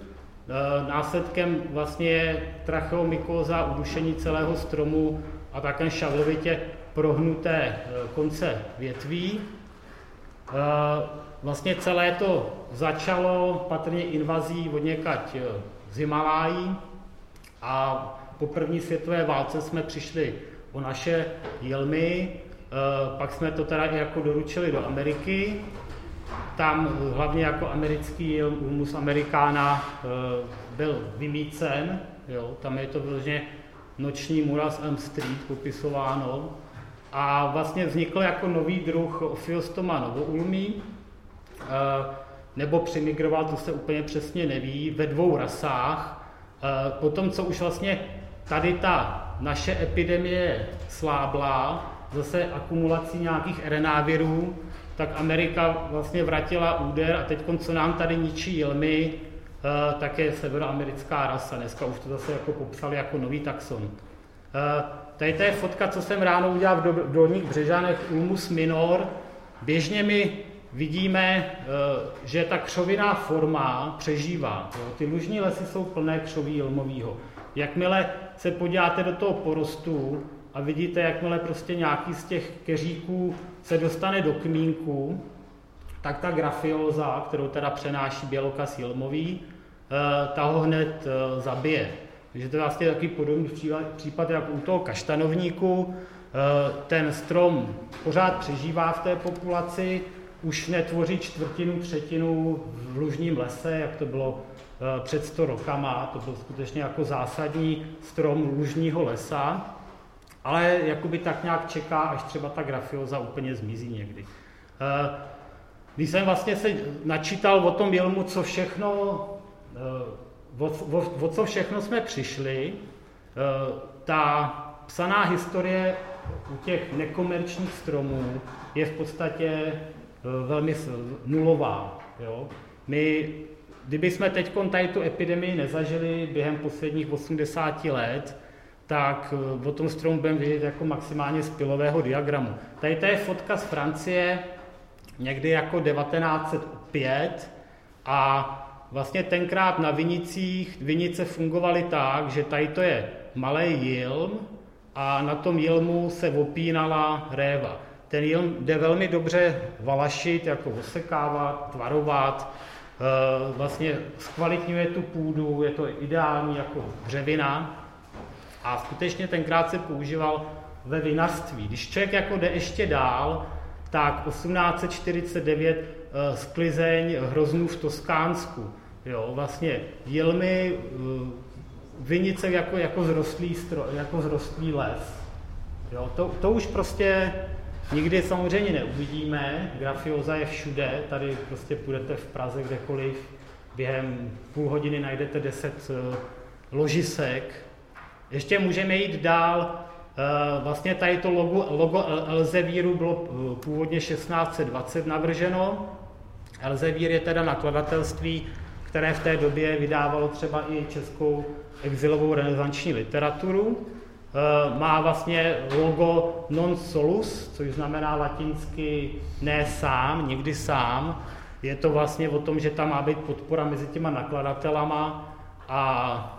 Eh, následkem vlastně je tracheomykóza, udušení celého stromu a také šavlovitě prohnuté eh, konce větví. Eh, vlastně celé to začalo patrně invazí od někať z Himalájí a po první světové válce jsme přišli o naše jelmy, pak jsme to teda jako doručili do Ameriky tam hlavně jako americký Ulmus Americana eh, byl vymícen, jo, tam je to vlastně noční muras M Street popisováno a vlastně vznikl jako nový druh Ophiostoma novoulmí, eh, nebo přimigroval, to se úplně přesně neví, ve dvou rasách. Eh, potom, co už vlastně tady ta naše epidemie slábla, zase akumulací nějakých RNA virů, tak Amerika vlastně vrátila úder a teď, co nám tady ničí jelmy, eh, tak je severoamerická rasa. Dneska už to zase jako popsali jako nový taxon. Eh, tady to je fotka, co jsem ráno udělal v Dolních Břežanech, Ulmus minor, běžně my vidíme, že ta křoviná forma přežívá. Ty lužní lesy jsou plné křoví jilmového. Jakmile se podíváte do toho porostu a vidíte, jakmile prostě nějaký z těch keříků se dostane do kmínku, tak ta grafioza, kterou teda přenáší bělokas jilmový, eh, ta ho hned eh, zabije. Takže to je vlastně takový podobný případ jako u toho kaštanovníku. Eh, ten strom pořád přežívá v té populaci, už netvoří čtvrtinu, třetinu v lužním lese, jak to bylo před 100 rokama. To byl skutečně jako zásadní strom lužního lesa, ale jakoby tak nějak čeká, až třeba ta grafioza úplně zmizí někdy. Když jsem vlastně se načítal o tom Jilmu, co všechno, eh, o, o, o co všechno jsme přišli, eh, ta psaná historie u těch nekomerčních stromů je v podstatě eh, velmi nulová. Jo? My, kdyby jsme teď tady tu epidemii nezažili během posledních 80 let, tak o tom stromu budeme vidět jako maximálně z pilového diagramu. Tady to je fotka z Francie, někdy jako 1905 a vlastně tenkrát na Vinicích Vinice fungovaly tak, že tady to je malý jilm a na tom jilmu se opínala réva. Ten jilm jde velmi dobře valašit, jako osekávat, tvarovat, eh, vlastně zkvalitňuje tu půdu, je to ideální jako dřevina a skutečně tenkrát se používal ve vinařství. Když člověk jako jde ještě dál, tak 1849 uh, sklizeň hroznů v Toskánsku. Jo, vlastně jilmy, uh, vinice jako, jako, zrostlý stro, jako zrostlý les. Jo, to, to už prostě nikdy samozřejmě neuvidíme, grafioza je všude, tady prostě půjdete v Praze kdekoliv, během půl hodiny najdete 10 uh, ložisek. Ještě můžeme jít dál, Eh, vlastně tady to logo, logo Elzevíru bylo eh, původně 1620 navrženo. Elzevír je teda nakladatelství, které v té době vydávalo třeba i českou exilovou renesanční literaturu. Eh, má vlastně logo non solus, což znamená latinsky ne sám, nikdy sám. Je to vlastně o tom, že tam má být podpora mezi těma nakladatelama a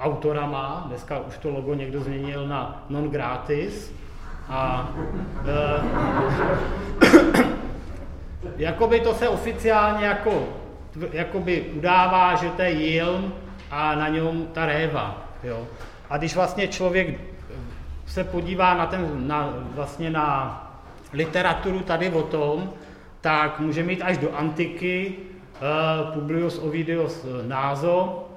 autorama, dneska už to logo někdo změnil na non gratis, a e, jakoby to se oficiálně jako, jakoby udává, že to je Yilm a na něm ta réva. Jo. A když vlastně člověk se podívá na, ten, na, vlastně na literaturu tady o tom, tak může mít až do antiky uh, Publius Ovidius Naso,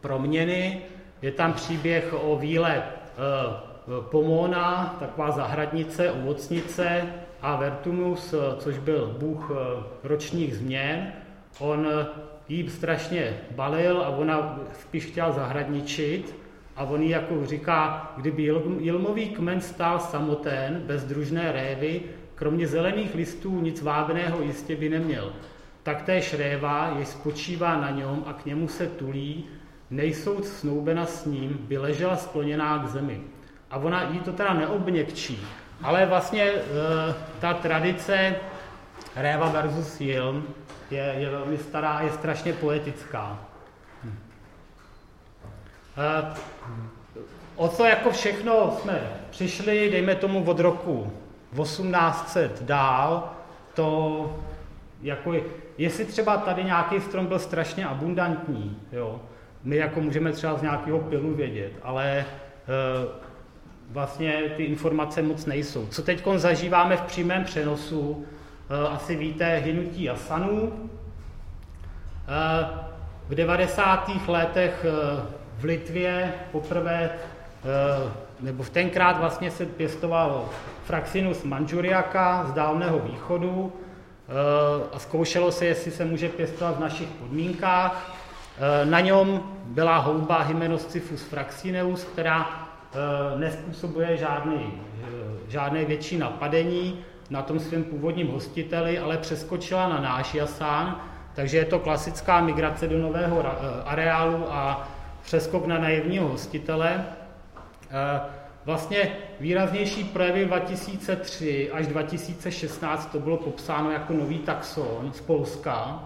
proměny. Je tam příběh o víle eh, Pomona, taková zahradnice, ovocnice, a Vertumus, eh, což byl bůh ročních změn. On jí strašně balil a ona spíš chtěla zahradničit. A on jako říká, kdyby jilmový kmen stál samoten, bez družné révy, kromě zelených listů nic vábného jistě by neměl. Tak též réva, jež spočívá na něm a k němu se tulí, nejsou snoubena s ním, by ležela skloněná k zemi. A ona jí to teda neobněkčí, ale vlastně e, ta tradice Réva versus Jilm je, je velmi stará, je strašně poetická. E, o co jako všechno jsme přišli, dejme tomu od roku 1800 dál, to jako, jestli třeba tady nějaký strom byl strašně abundantní, jo, my jako můžeme třeba z nějakého pilu vědět, ale e, vlastně ty informace moc nejsou. Co teď zažíváme v přímém přenosu, e, asi víte, hynutí jasanů. V 90. letech v Litvě poprvé, nebo v tenkrát vlastně se pěstoval Fraxinus manžuriaka z Dálného východu a zkoušelo se, jestli se může pěstovat v našich podmínkách. Eh, na něm byla houba Hymenoscyphus fraxineus, která eh, nespůsobuje žádný, eh, žádné větší napadení na tom svém původním hostiteli, ale přeskočila na náš jasán, takže je to klasická migrace do nového areálu a přeskok na naivního hostitele. Vlastně výraznější projevy 2003 až 2016 to bylo popsáno jako nový taxon z Polska.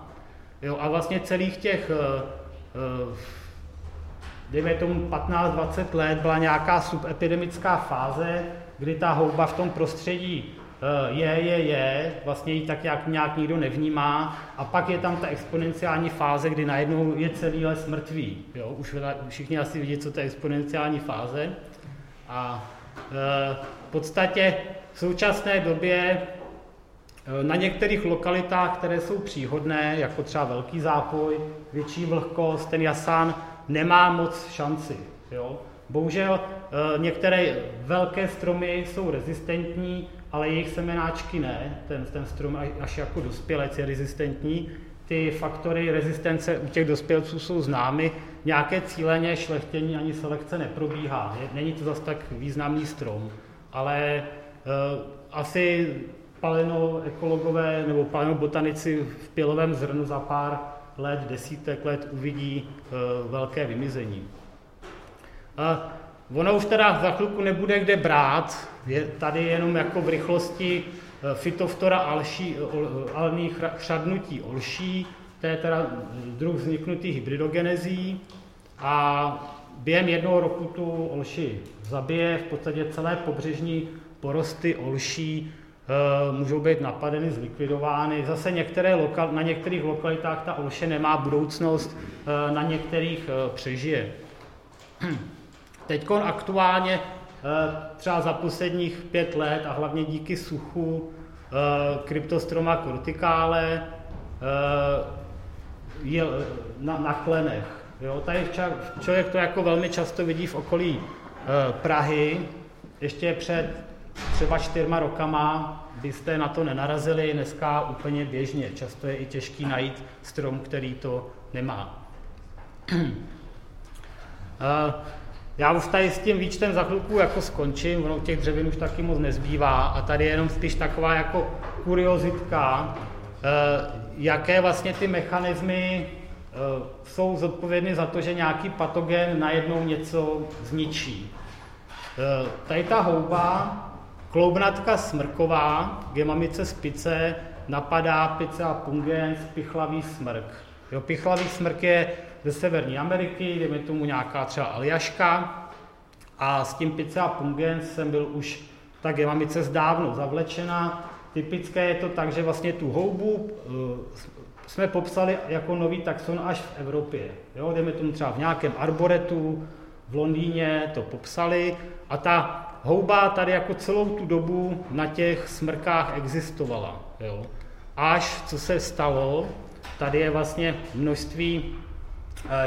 Jo, a vlastně celých těch, eh, eh, dejme tomu 15-20 let, byla nějaká subepidemická fáze, kdy ta houba v tom prostředí eh, je, je, je, vlastně ji tak nějak, nějak nikdo nevnímá a pak je tam ta exponenciální fáze, kdy najednou je celý les mrtvý. Jo? Už všichni asi vidí, co to je exponenciální fáze. A e, v podstatě v současné době e, na některých lokalitách, které jsou příhodné, jako třeba velký zápoj, větší vlhkost, ten jasán nemá moc šanci. Jo? Bohužel některé velké stromy jsou rezistentní, ale jejich semenáčky ne. Ten, ten strom až jako dospělec je rezistentní. Ty faktory rezistence u těch dospělců jsou známy, nějaké cíleně šlechtění ani selekce neprobíhá. Není to zase tak významný strom, ale uh, asi palenoekologové nebo palenobotanici v pilovém zrnu za pár let, desítek let uvidí uh, velké vymizení. Uh, ono už teda za chvilku nebude kde brát, je tady jenom jako v rychlosti Phytophthora alší, alných chřadnutí olší, to je teda druh vzniknutý hybridogenezí a během jednoho roku tu olši zabije, v podstatě celé pobřežní porosty olší můžou být napadeny, zlikvidovány. Zase některé lokal, na některých lokalitách ta olše nemá budoucnost, na některých přežije. Teď aktuálně třeba za posledních pět let a hlavně díky suchu kryptostroma cortikále je na, na klenech. Jo, tady člověk to jako velmi často vidí v okolí Prahy, ještě před třeba čtyřma rokama byste na to nenarazili, dneska úplně běžně. Často je i těžký najít strom, který to nemá. já už tady s tím výčtem za chvilku jako skončím, ono těch dřevin už taky moc nezbývá a tady je jenom spíš taková jako kuriozitka, e, jaké vlastně ty mechanismy Eh, jsou zodpovědny za to, že nějaký patogen najednou něco zničí. Eh, tady ta houba, kloubnatka smrková, gemamice spice, napadá Picea pungens, pichlavý smrk. Jo, pichlavý smrk je ze Severní Ameriky, dejme tomu nějaká třeba Aljaška, a s tím Picea pungens jsem byl už ta gemamice zdávno zavlečena. Typické je to tak, že vlastně tu houbu eh, jsme popsali jako nový taxon až v Evropě. Jo, jdeme tomu třeba v nějakém arboretu, v Londýně to popsali a ta houba tady jako celou tu dobu na těch smrkách existovala. Jo. Až co se stalo, tady je vlastně množství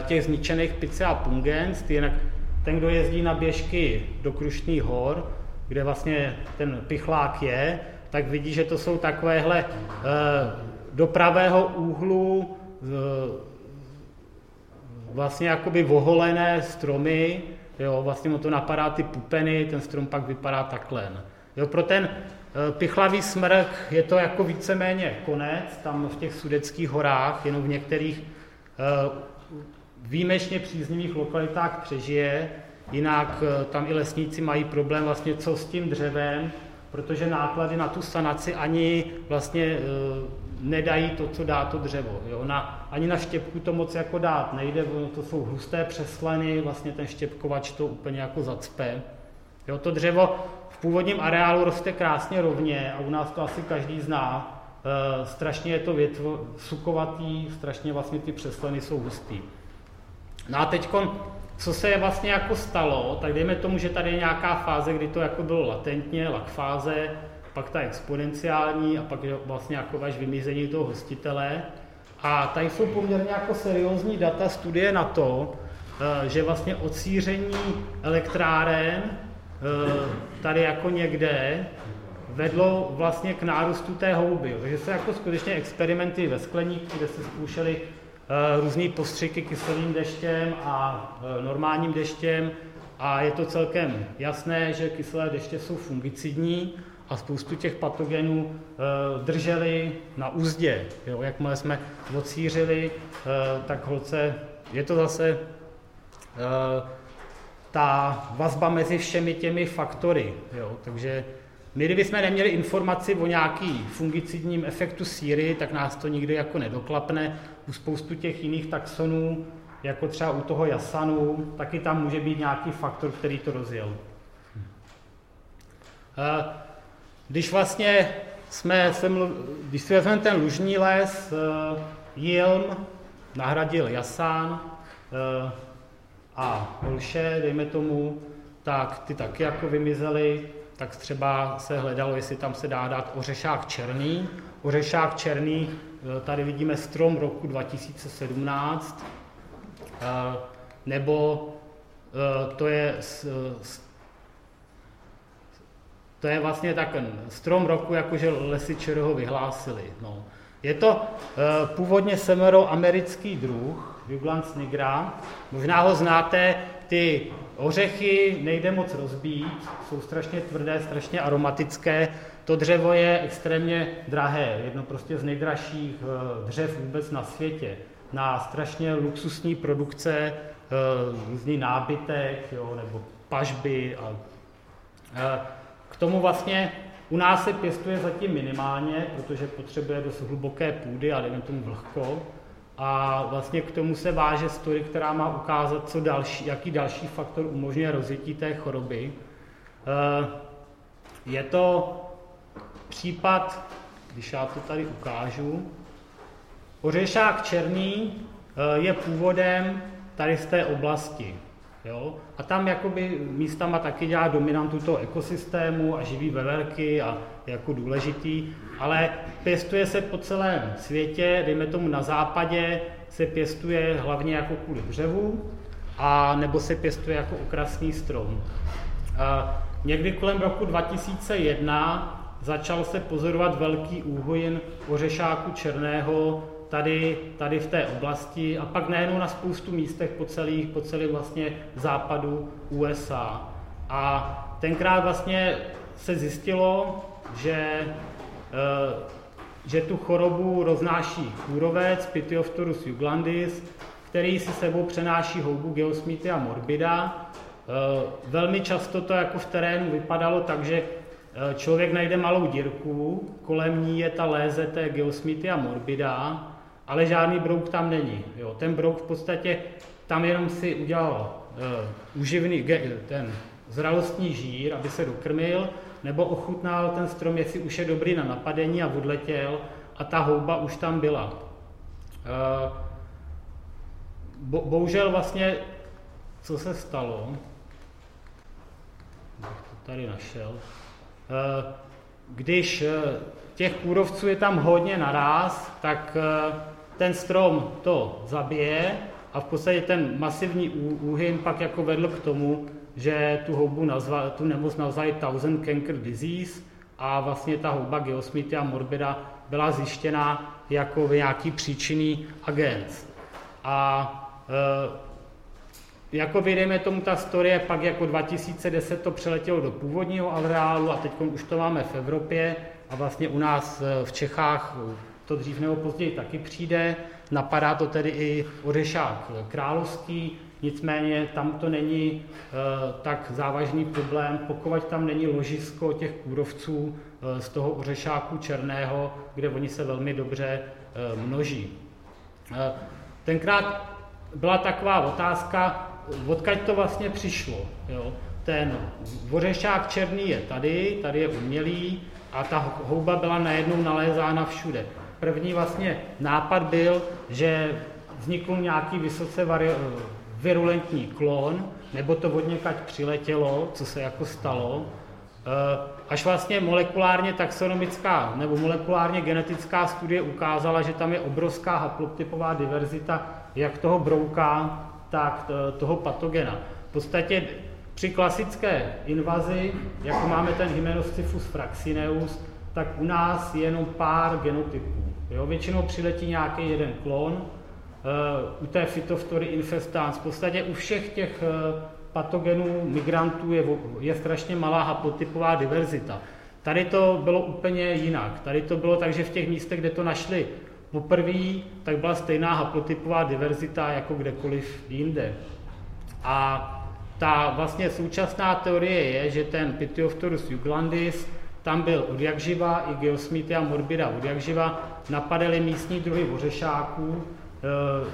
těch zničených Picea pungens, jinak ten, kdo jezdí na běžky do Krušných hor, kde vlastně ten pichlák je, tak vidí, že to jsou takovéhle eh, do pravého úhlu vlastně jakoby voholené stromy, jo, vlastně mu to napadá ty pupeny, ten strom pak vypadá takhle. Jo, pro ten pichlavý smrk je to jako víceméně konec, tam v těch sudeckých horách, jenom v některých výjimečně příznivých lokalitách přežije, jinak e, tam i lesníci mají problém vlastně co s tím dřevem, protože náklady na tu sanaci ani vlastně nedají to, co dá to dřevo. Jo? Na, ani na štěpku to moc jako dát nejde, to jsou husté přesleny, vlastně ten štěpkovač to úplně jako zacpe. Jo? To dřevo v původním areálu roste krásně rovně a u nás to asi každý zná. E, strašně je to větvo, sukovatý, strašně vlastně ty přesleny jsou hustý. No a teď, co se vlastně jako stalo, tak dejme tomu, že tady je nějaká fáze, kdy to jako bylo latentně, lak fáze, pak ta exponenciální a pak vlastně jako až vymizení toho hostitele. A tady jsou poměrně jako seriózní data, studie na to, eh, že vlastně odsíření elektráren eh, tady jako někde vedlo vlastně k nárůstu té houby. Takže se jako skutečně experimenty ve skleníku, kde se zkoušely různé postřiky kyselým deštěm a normálním deštěm a je to celkem jasné, že kyselé deště jsou fungicidní a spoustu těch patogenů e, drželi na úzdě. Jo? Jakmile jsme odsířili, tak holce, je to zase ta vazba mezi všemi těmi faktory. Jo? Takže my, kdybychom neměli informaci o nějaký fungicidním efektu síry, tak nás to nikdy jako nedoklapne. U spoustu těch jiných taxonů, jako třeba u toho jasanu, taky tam může být nějaký faktor, který to rozjel. Eh, když vlastně jsme, když si vezmeme ten lužní les, eh, Jilm nahradil jasán eh, a holše, dejme tomu, tak ty taky jako vymizely, tak třeba se hledalo, jestli tam se dá dát ořešák černý. Ořešák černý, tady vidíme strom roku 2017, nebo to je to je vlastně tak strom roku, jakože lesy ho vyhlásili. No. Je to původně semeroamerický druh, Juglans nigra. Možná ho znáte, ty ořechy nejde moc rozbít, jsou strašně tvrdé, strašně aromatické. To dřevo je extrémně drahé, jedno prostě z nejdražších uh, dřev vůbec na světě. Na strašně luxusní produkce, uh, různý nábytek, jo, nebo pažby a uh, tomu vlastně u nás se pěstuje zatím minimálně, protože potřebuje dost hluboké půdy a dejme tomu vlhko. A vlastně k tomu se váže story, která má ukázat, co další, jaký další faktor umožňuje rozjetí té choroby. Eh, je to případ, když já to tady ukážu, ořešák černý eh, je původem tady z té oblasti. Jo? A tam jakoby místama taky dělá dominantu toho ekosystému a živí veverky a je jako důležitý, ale pěstuje se po celém světě, dejme tomu na západě, se pěstuje hlavně jako kvůli dřevu, a nebo se pěstuje jako okrasný strom. A někdy kolem roku 2001 začal se pozorovat velký úhojin ořešáku černého tady, tady v té oblasti a pak nejenom na spoustu místech po, celých, po celém vlastně západu USA. A tenkrát vlastně se zjistilo, že, eh, že tu chorobu roznáší kůrovec Pityophthorus juglandis, který si sebou přenáší houbu Geosmithia morbida. Eh, velmi často to jako v terénu vypadalo tak, že člověk najde malou dírku, kolem ní je ta léze té Geosmithia morbida ale žádný brouk tam není. Jo. Ten brouk v podstatě tam jenom si udělal uh, uživný, ten zralostní žír, aby se dokrmil, nebo ochutnal ten strom, jestli už je dobrý na napadení a odletěl a ta houba už tam byla. Uh, bo, bohužel vlastně, co se stalo, tady našel, když těch kůrovců je tam hodně naraz, tak ten strom to zabije a v podstatě ten masivní úhyn pak jako vedl k tomu, že tu houbu nazva, tu nemoc nazvali Thousand Canker Disease a vlastně ta houba Geosmithia morbida byla zjištěna jako nějaký příčinný agent. A jako vydejme tomu ta storie, pak jako 2010 to přeletělo do původního areálu a teď už to máme v Evropě a vlastně u nás e, v Čechách to dřív nebo později taky přijde. Napadá to tedy i ořešák královský, nicméně tam to není e, tak závažný problém, pokud tam není ložisko těch kůrovců e, z toho ořešáku černého, kde oni se velmi dobře e, množí. E, tenkrát byla taková otázka, odkud to vlastně přišlo. Jo? Ten ořešák černý je tady, tady je umělý a ta houba byla najednou nalézána všude. První vlastně nápad byl, že vznikl nějaký vysoce virulentní klon, nebo to od někať přiletělo, co se jako stalo, eh, až vlastně molekulárně taxonomická nebo molekulárně genetická studie ukázala, že tam je obrovská haplotypová diverzita jak toho brouka, tak toho patogena. V podstatě při klasické invazi, jako máme ten Hymenoscyphus fraxineus, tak u nás je jenom pár genotypů. Jo, většinou přiletí nějaký jeden klon, uh, u té Phytophthora infestans, v podstatě u všech těch uh, patogenů migrantů je, je strašně malá haplotypová diverzita. Tady to bylo úplně jinak. Tady to bylo tak, že v těch místech, kde to našli poprvé, tak byla stejná haplotypová diverzita jako kdekoliv jinde. A ta vlastně současná teorie je, že ten Pitiopterus juglandis tam byl od jak živa, i Geosmithia morbida od jak živa, napadaly místní druhy ořešáků, eh,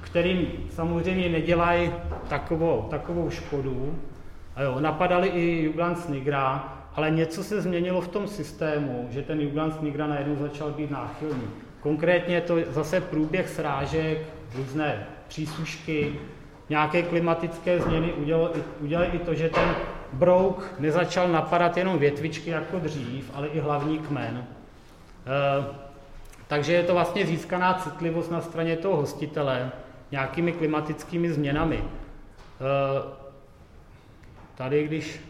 kterým samozřejmě nedělají takovou, takovou škodu. A jo, napadali i Juglans nigra, ale něco se změnilo v tom systému, že ten Juglans nigra najednou začal být náchylný. Konkrétně to zase průběh srážek, různé přísušky, nějaké klimatické změny udělaly i to, že ten brouk nezačal napadat jenom větvičky jako dřív, ale i hlavní kmen. E, takže je to vlastně získaná citlivost na straně toho hostitele nějakými klimatickými změnami. E, tady, když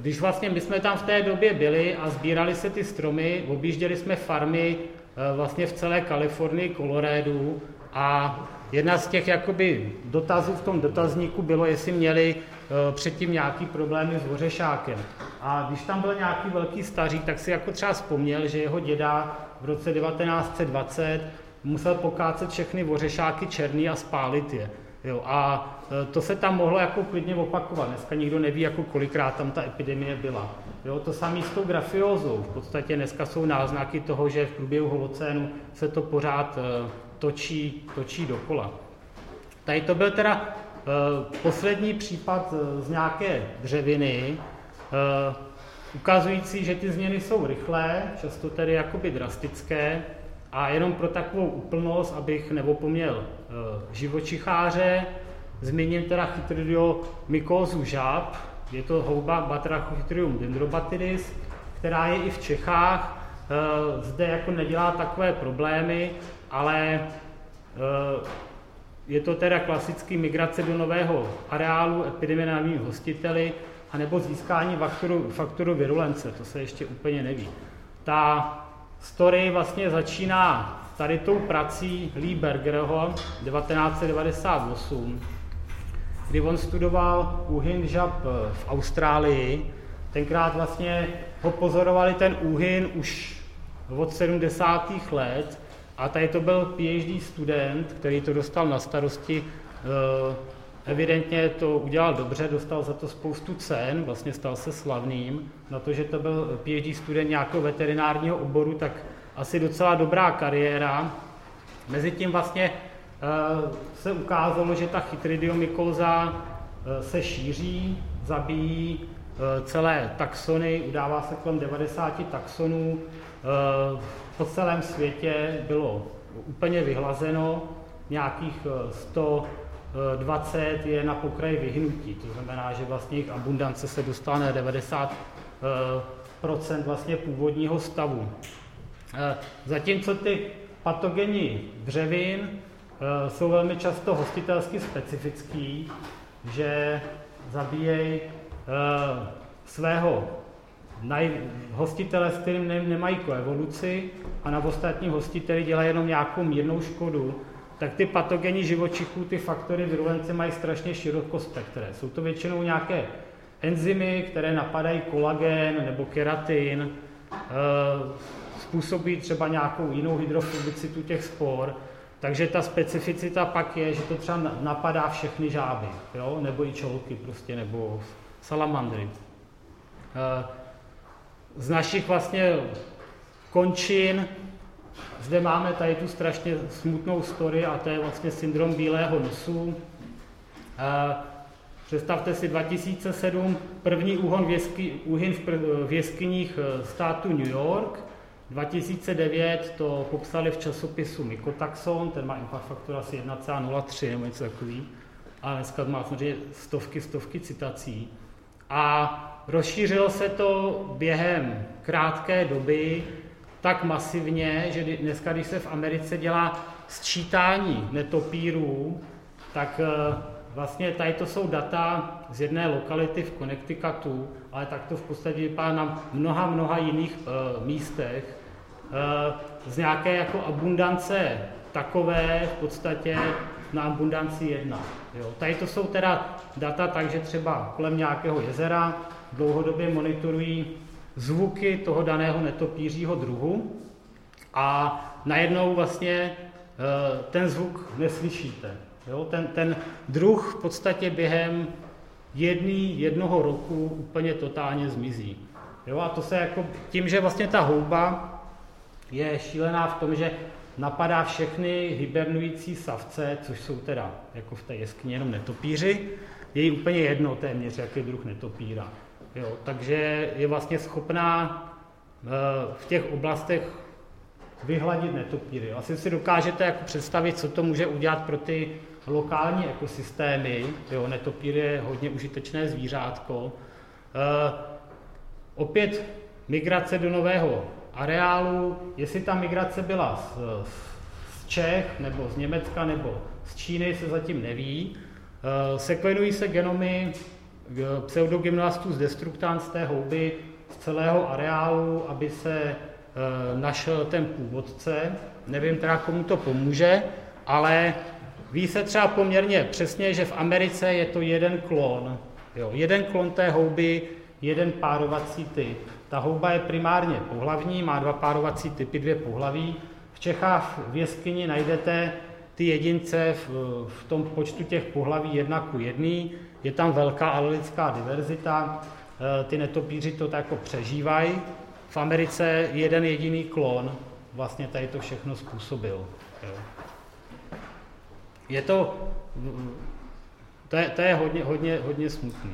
když vlastně my jsme tam v té době byli a sbírali se ty stromy, objížděli jsme farmy eh, vlastně v celé Kalifornii, Coloradu a jedna z těch jakoby dotazů v tom dotazníku bylo, jestli měli eh, předtím nějaký problémy s ořešákem. A když tam byl nějaký velký stařík, tak si jako třeba vzpomněl, že jeho děda v roce 1920 musel pokácet všechny ořešáky černý a spálit je. Jo, a to se tam mohlo jako klidně opakovat. Dneska nikdo neví, jako kolikrát tam ta epidemie byla. Jo, to samé s tou grafiózou. V podstatě dneska jsou náznaky toho, že v průběhu holocénu se to pořád uh, točí, točí dokola. Tady to byl teda uh, poslední případ z nějaké dřeviny, ukazující, že ty změny jsou rychlé, často tedy jakoby drastické, a jenom pro takovou úplnost, abych neopomněl živočicháře, zmíním teda chytridiomykózu žab, je to houba Batrachochytrium dendrobatidis, která je i v Čechách, e, zde jako nedělá takové problémy, ale e, je to teda klasický migrace do nového areálu, epidemie na hostiteli, anebo získání faktoru, faktoru virulence, to se ještě úplně neví. Ta story vlastně začíná tady tou prací Lee Bergerho 1998, kdy on studoval úhyn žab v Austrálii. Tenkrát vlastně ho pozorovali ten úhyn už od 70. let a tady to byl PhD student, který to dostal na starosti eh, Evidentně to udělal dobře, dostal za to spoustu cen, vlastně stal se slavným. Na to, že to byl PhD student nějakého veterinárního oboru, tak asi docela dobrá kariéra. Mezitím vlastně se ukázalo, že ta chytridiomykoza uh, se šíří, zabíjí uh, celé taxony, udává se kolem 90 taxonů. Po celém světě bylo úplně vyhlazeno, nějakých 100 20 je na pokraji vyhnutí. To znamená, že vlastně jejich abundance se dostane na 90% vlastně původního stavu. Eh, zatímco ty patogeni dřevin eh, jsou velmi často hostitelsky specifický, že zabíjejí eh, svého hostitele, s kterým nemají koevoluci a na ostatní hostiteli dělají jenom nějakou mírnou škodu, tak ty patogeny živočichů, ty faktory virulence mají strašně širokospektré. Jsou to většinou nějaké enzymy, které napadají kolagen nebo keratin, eh, způsobí třeba nějakou jinou hydrofobicitu těch spor, takže ta specificita pak je, že to třeba napadá všechny žáby, jo? nebo i čolky prostě, nebo salamandry. Eh, z našich vlastně končin zde máme tady tu strašně smutnou story a to je vlastně syndrom bílého nosu. Představte si 2007, první úhon v, jeskyních e, státu New York. 2009 to popsali v časopisu Mycotaxon, ten má impact faktor asi 1,03 nebo něco takový. A dneska má samozřejmě stovky, stovky citací. A rozšířilo se to během krátké doby tak masivně, že dneska, když se v Americe dělá sčítání netopírů, tak eh, vlastně tady to jsou data z jedné lokality v Connecticutu, ale tak to v podstatě vypadá na mnoha, mnoha jiných uh, místech, z nějaké jako abundance takové v podstatě na abundanci jedna. Jo. Tady to jsou teda data tak, že třeba kolem nějakého jezera dlouhodobě monitorují zvuky toho daného netopířího druhu a najednou vlastně ten zvuk neslyšíte. Jo? Ten, ten druh v podstatě během jedný, jednoho roku úplně totálně zmizí. Jo? A to se jako tím, že vlastně ta houba je šílená v tom, že napadá všechny hibernující savce, což jsou teda jako v té jeskyni jenom netopíři, je jí úplně jedno téměř, jaký druh netopíra. Jo, takže je vlastně schopná eh, v těch oblastech vyhladit netopíry. Asi si dokážete jako představit, co to může udělat pro ty lokální ekosystémy. Jo, netopír je hodně užitečné zvířátko. E, opět migrace do nového areálu, jestli ta migrace byla z, z Čech, nebo z Německa, nebo z Číny, se zatím neví. E, sekvenují se genomy pseudogymnastů z destruktán z houby z celého areálu, aby se e, našel ten původce. Nevím teda, komu to pomůže, ale Ví se třeba poměrně přesně, že v Americe je to jeden klon. Jo, jeden klon té houby, jeden párovací typ. Ta houba je primárně pohlavní, má dva párovací typy, dvě pohlaví. V Čechách v jeskyni najdete ty jedince v, v tom počtu těch pohlaví jedna ku jedný. Je tam velká alelická diverzita, e, ty netopíři to tak jako přežívají. V Americe jeden jediný klon vlastně tady to všechno způsobil. Je to, to je, to je hodně, hodně, hodně smutný.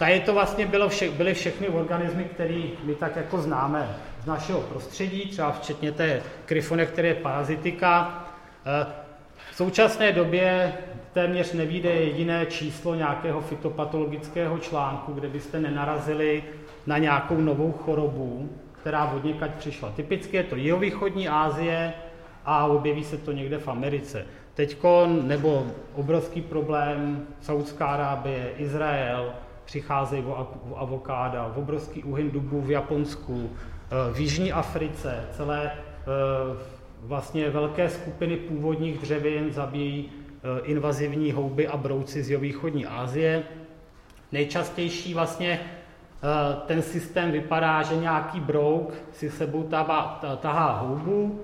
Tady to vlastně bylo vše, byly všechny organismy, které my tak jako známe z našeho prostředí, třeba včetně té kryfone, které je parazitika. Uh, v současné době téměř nevíde jediné číslo nějakého fytopatologického článku, kde byste nenarazili na nějakou novou chorobu, která od někaď přišla. Typicky je to jihovýchodní Asie, a objeví se to někde v Americe. Teďko, nebo obrovský problém, Saudská Arábie, Izrael, přicházejí o avokáda, v obrovský úhyn dubů v Japonsku, eh, v Jižní Africe, celé eh, vlastně velké skupiny původních dřevin zabíjí eh, invazivní houby a brouci z jihovýchodní Asie. Nejčastější vlastně ten systém vypadá, že nějaký brouk si sebou tahá houbu,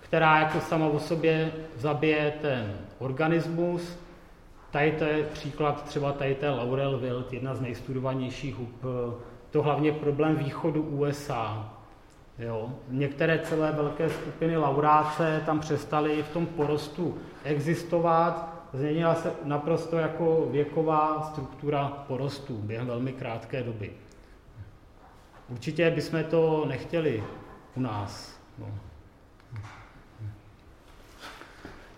která jako sama o sobě zabije ten organismus. Tady to je příklad třeba tady té Laurel Wild, jedna z nejstudovanějších hub. To hlavně problém východu USA. Jo. Některé celé velké skupiny lauráce tam přestaly v tom porostu existovat, změnila se naprosto jako věková struktura porostů během velmi krátké doby. Určitě bychom to nechtěli u nás. No.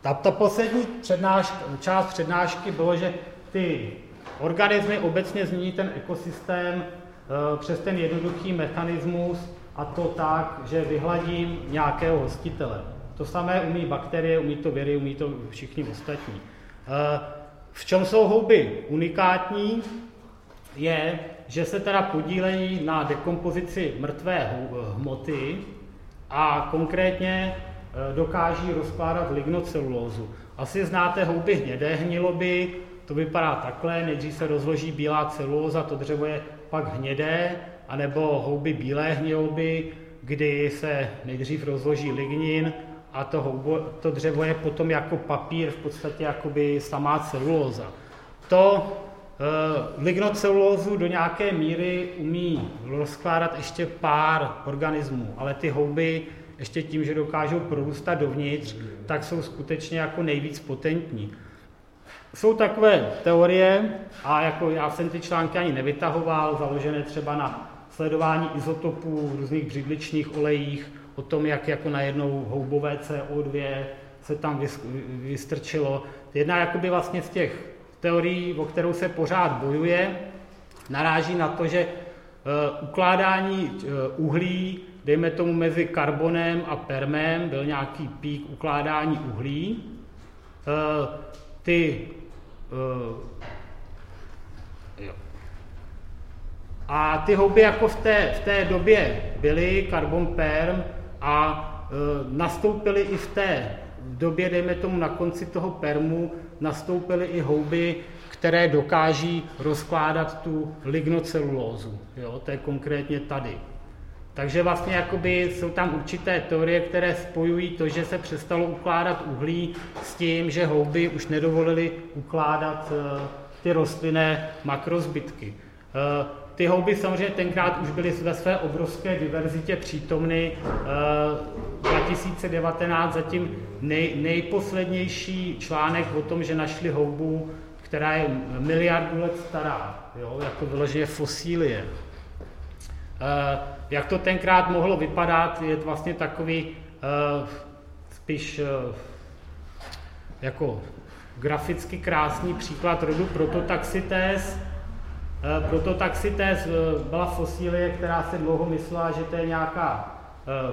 Ta, ta poslední přednáška, část přednášky bylo, že ty organismy obecně změní ten ekosystém e, přes ten jednoduchý mechanismus a to tak, že vyhladím nějakého hostitele. To samé umí bakterie, umí to viry, umí to všichni ostatní. E, v čem jsou houby unikátní, je, že se teda podílejí na dekompozici mrtvé hmoty a konkrétně dokáží rozkládat lignocelulózu. Asi znáte houby hnědé hniloby, to vypadá takhle, nejdřív se rozloží bílá celulóza, to dřevo je pak hnědé, anebo houby bílé hniloby, kdy se nejdřív rozloží lignin a to, houbo, to dřevo je potom jako papír, v podstatě jakoby samá celulóza. To e, lignocelulózu do nějaké míry umí rozkládat ještě pár organismů, ale ty houby ještě tím, že dokážou prorůstat dovnitř, tak jsou skutečně jako nejvíc potentní. Jsou takové teorie, a jako já jsem ty články ani nevytahoval, založené třeba na sledování izotopů v různých břidličných olejích, o tom, jak jako najednou houbové CO2 se tam vystrčilo. Jedna jakoby vlastně z těch teorií, o kterou se pořád bojuje, naráží na to, že uh, ukládání uh, uhlí dejme tomu mezi karbonem a permem, byl nějaký pík ukládání uhlí. E, ty e, jo. A ty houby jako v té, v té době byly karbon perm a e, nastoupily i v té době, dejme tomu na konci toho permu, nastoupily i houby, které dokáží rozkládat tu lignocelulózu. Jo? To je konkrétně tady. Takže vlastně jakoby jsou tam určité teorie, které spojují to, že se přestalo ukládat uhlí s tím, že houby už nedovolily ukládat uh, ty rostlinné makrozbytky. Uh, ty houby samozřejmě tenkrát už byly ve své obrovské diverzitě přítomny. Uh, 2019 zatím nej, nejposlednější článek o tom, že našli houbu, která je miliardu let stará, jo, jako vyloženě fosílie. Jak to tenkrát mohlo vypadat, je vlastně takový uh, spíš uh, jako graficky krásný příklad rodu Prototaxites. Uh, Prototaxites byla fosílie, která se dlouho myslela, že to je nějaká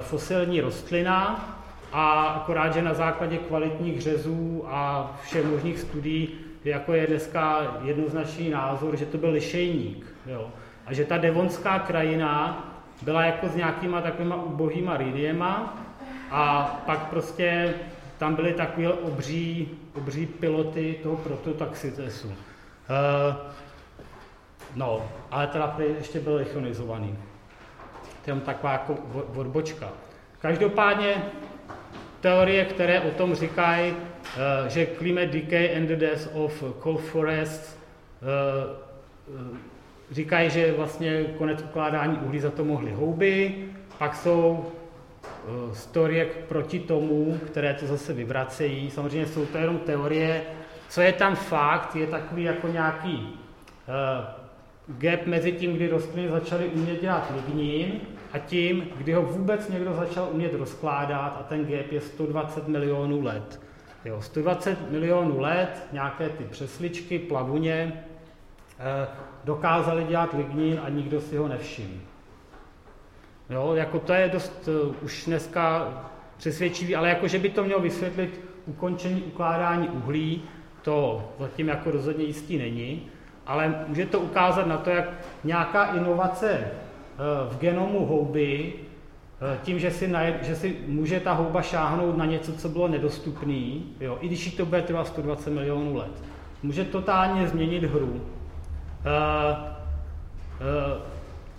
fosilní rostlina, a akorát, že na základě kvalitních řezů a všech možných studií, jako je dneska jednoznačný názor, že to byl lišejník. Jo. A že ta devonská krajina byla jako s nějakýma takovýma ubohýma ridiema a pak prostě tam byly takové obří, obří piloty toho prototaxitesu. Uh, no, ale teda ještě byl echonizovaný. To je taková jako odbočka. Každopádně teorie, které o tom říkají, uh, že climate decay and the death of coal forests uh, říkají, že vlastně konec ukládání uhlí za to mohly houby, pak jsou uh, storie proti tomu, které to zase vyvracejí. Samozřejmě jsou to jenom teorie. Co je tam fakt, je takový jako nějaký uh, gap mezi tím, kdy rostliny začaly umět dělat lignín a tím, kdy ho vůbec někdo začal umět rozkládat a ten gap je 120 milionů let. Jo, 120 milionů let, nějaké ty přesličky, plavuně, eh, dokázali dělat lignín a nikdo si ho nevšiml. Jo, jako to je dost uh, už dneska přesvědčivý, ale jako, že by to mělo vysvětlit ukončení ukládání uhlí, to zatím jako rozhodně jistý není, ale může to ukázat na to, jak nějaká inovace uh, v genomu houby, tím, že si, najed, že si může ta houba šáhnout na něco, co bylo nedostupné, i když jí to bude trvat 120 milionů let, může totálně změnit hru. Uh, uh,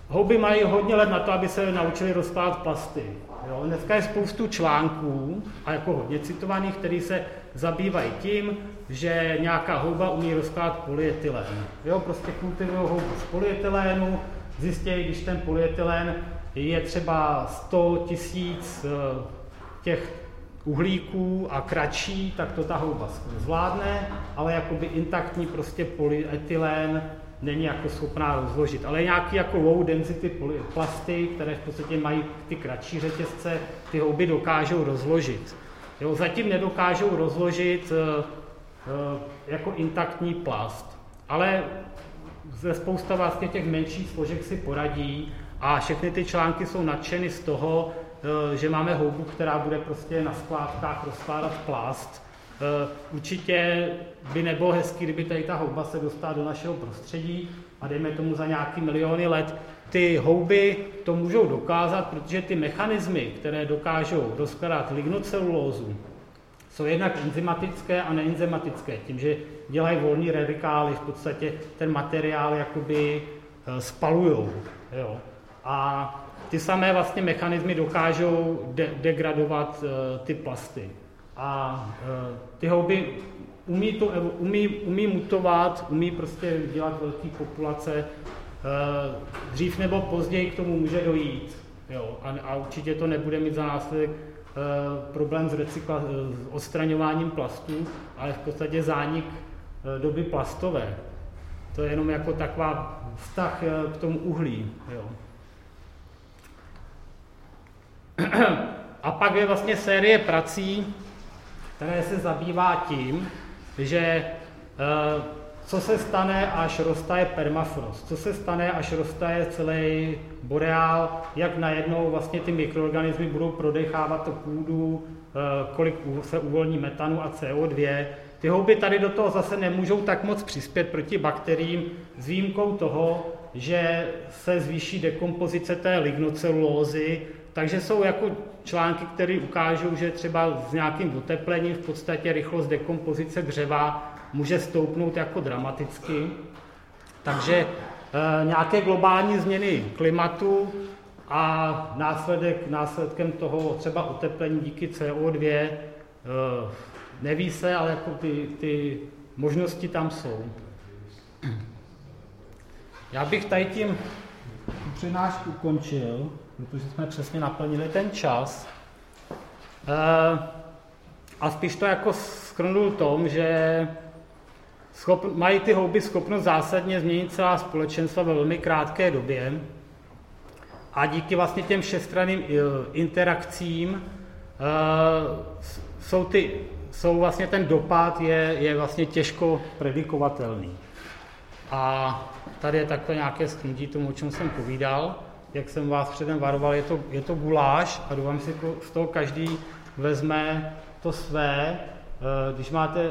houby mají hodně let na to, aby se naučili rozkládat plasty. Jo? Dneska je spoustu článků, a jako hodně citovaných, který se zabývají tím, že nějaká houba umí rozkládat polyetylén. Jo, prostě kultivují houbu z polyetylénu, zjistějí, když ten polyetylén je třeba 100 tisíc těch uhlíků a kratší, tak to ta houba zvládne, ale jakoby intaktní prostě polyetylén není jako schopná rozložit. Ale nějaký jako low density plasty, které v podstatě mají ty kratší řetězce, ty houby dokážou rozložit. Jo, zatím nedokážou rozložit uh, uh, jako intaktní plast, ale ze spousta vlastně těch menších složek si poradí a všechny ty články jsou nadšeny z toho, uh, že máme houbu, která bude prostě na skládkách rozkládat plast, určitě by nebylo hezký, kdyby tady ta houba se dostala do našeho prostředí a dejme tomu za nějaký miliony let. Ty houby to můžou dokázat, protože ty mechanismy, které dokážou rozkladat lignocelulózu, jsou jednak enzymatické a neenzymatické. Tím, že dělají volný radikály, v podstatě ten materiál jakoby eh, spalujou. Jo. A ty samé vlastně mechanismy dokážou de- degradovat uh, ty plasty. A uh, ty houby umí, to, umí, umí mutovat, umí prostě dělat velké populace. Uh, dřív nebo později k tomu může dojít. Jo, a, a určitě to nebude mít za následek uh, problém s, recykla, s odstraňováním plastů, ale v podstatě zánik uh, doby plastové. To je jenom jako taková vztah uh, k tomu uhlí. Jo. A pak je vlastně série prací, které se zabývá tím, že eh, co se stane, až roztaje permafrost, co se stane, až roztaje celý boreál, jak najednou vlastně ty mikroorganismy budou prodechávat to půdu, eh, kolik se uvolní metanu a CO2. Ty houby tady do toho zase nemůžou tak moc přispět proti bakteriím s výjimkou toho, že se zvýší dekompozice té lignocelulózy, takže jsou jako články, které ukážou, že třeba s nějakým oteplením v podstatě rychlost dekompozice dřeva může stoupnout jako dramaticky. Takže e, nějaké globální změny klimatu a následek, následkem toho třeba oteplení díky CO2 e, neví se, ale jako ty, ty možnosti tam jsou. Já bych tady tím přednášku ukončil, protože jsme přesně naplnili ten čas. E, a spíš to jako skrnul tom, že schop, mají ty houby schopnost zásadně změnit celá společenstva ve velmi krátké době. A díky vlastně těm všestranným eh, interakcím uh, jsou, ty, jsou vlastně ten dopad je, je vlastně těžko predikovatelný. A tady je takhle nějaké schnutí tomu, o čem jsem povídal. Jak jsem vás předem varoval, je to, je to guláš a doufám, si z toho každý vezme to své. Eh, když máte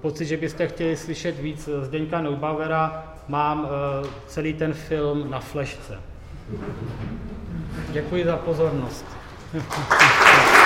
pocit, že byste chtěli slyšet víc Zdeňka Neubauera, mám celý ten film na flešce. Děkuji za pozornost.